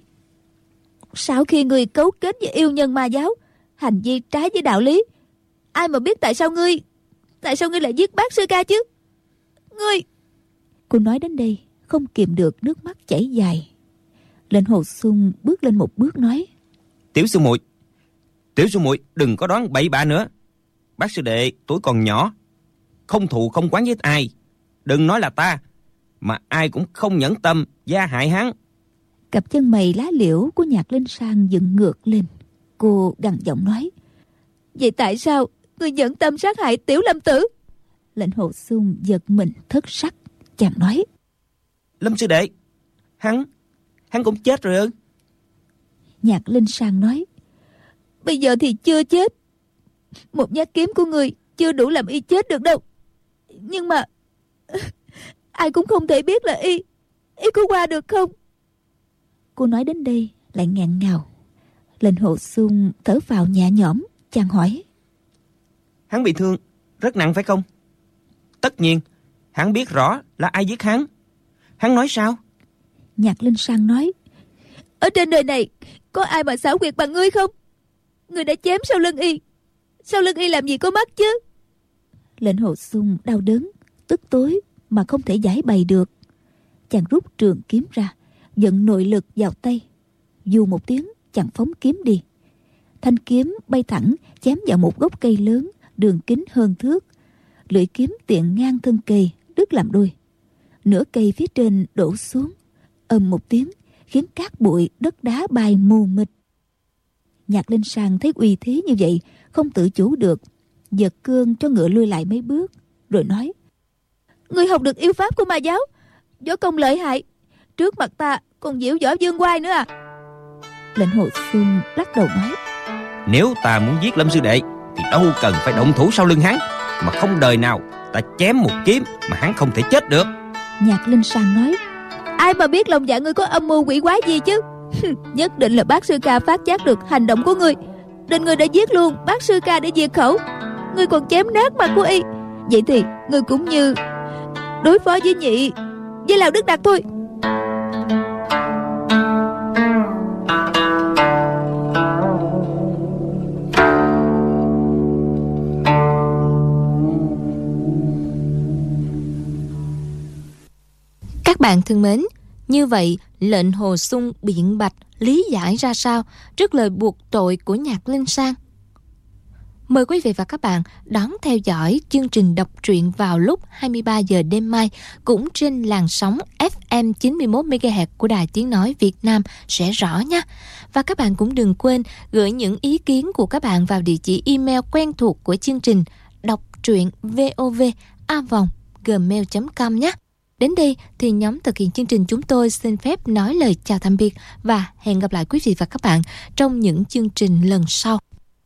sau khi ngươi cấu kết với yêu nhân ma giáo, hành vi trái với đạo lý, ai mà biết tại sao ngươi, tại sao ngươi lại giết bác sư ca chứ? Ngươi! Cô nói đến đây, không kìm được nước mắt chảy dài. Lên hồ sung bước lên một bước nói, tiểu sư muội, tiểu sư muội đừng có đoán bậy bạ nữa. Bác sư đệ tuổi còn nhỏ, không thù không quán với ai. Đừng nói là ta, mà ai cũng không nhẫn tâm gia hại hắn. Cặp chân mày lá liễu của nhạc linh sang dựng ngược lên. Cô gằn giọng nói. Vậy tại sao người dẫn tâm sát hại tiểu lâm tử? Lệnh hồ sung giật mình thất sắc. Chàng nói. Lâm sư đệ, hắn, hắn cũng chết rồi ư? Nhạc linh sang nói. Bây giờ thì chưa chết. Một nhát kiếm của người chưa đủ làm y chết được đâu. Nhưng mà ai cũng không thể biết là y y có qua được không Cô nói đến đây lại ngẹn ngào. Lệnh hộ xuân thở vào nhẹ nhõm, chàng hỏi. Hắn bị thương, rất nặng phải không? Tất nhiên, hắn biết rõ là ai giết hắn. Hắn nói sao? Nhạc Linh Sang nói Ở trên đời này Có ai mà xảo quyệt bằng ngươi không Ngươi đã chém sau lưng y Sau lưng y làm gì có mắt chứ Lệnh hồ sung đau đớn Tức tối mà không thể giải bày được Chàng rút trường kiếm ra Dẫn nội lực vào tay. Dù một tiếng, chàng phóng kiếm đi. Thanh kiếm bay thẳng, Chém vào một gốc cây lớn, Đường kính hơn thước. Lưỡi kiếm tiện ngang thân cây, Đứt làm đôi. Nửa cây phía trên đổ xuống. Ầm một tiếng, khiến cát bụi, đất đá bay mù mịt. Nhạc linh sang thấy uy thế như vậy, không tự chủ được. Giật cương cho ngựa lui lại mấy bước, rồi nói người học được yêu pháp của ma giáo, võ công lợi hại. Trước mặt ta còn diễu võ dương quai nữa à? Lệnh hồ xuân lắc đầu nói nếu ta muốn giết lâm sư đệ thì đâu cần phải động thủ sau lưng hắn. Mà không đời nào ta chém một kiếm mà hắn không thể chết được. Nhạc linh sang nói Ai mà biết lòng dạ ngươi có âm mưu quỷ quái gì chứ? Nhất định là bác sư ca phát giác được hành động của ngươi. Nên ngươi đã giết luôn bác sư ca để diệt khẩu. Ngươi còn chém nát mặt của y. Vậy thì ngươi cũng như Đối phó với nhị Với Lào Đức Đạt thôi Các bạn thân mến, như vậy lệnh hồ sung biện bạch lý giải ra sao trước lời buộc tội của nhạc linh sang? Mời quý vị và các bạn đón theo dõi chương trình đọc truyện vào lúc 23 giờ đêm mai cũng trên làn sóng FM 91 MHz của Đài Tiếng nói Việt Nam sẽ rõ nha. Và các bạn cũng đừng quên gửi những ý kiến của các bạn vào địa chỉ email quen thuộc của chương trình đọc truyện vovavonggmail.com nhé. Đến đây thì nhóm thực hiện chương trình chúng tôi xin phép nói lời chào tạm biệt và hẹn gặp lại quý vị và các bạn trong những chương trình lần sau.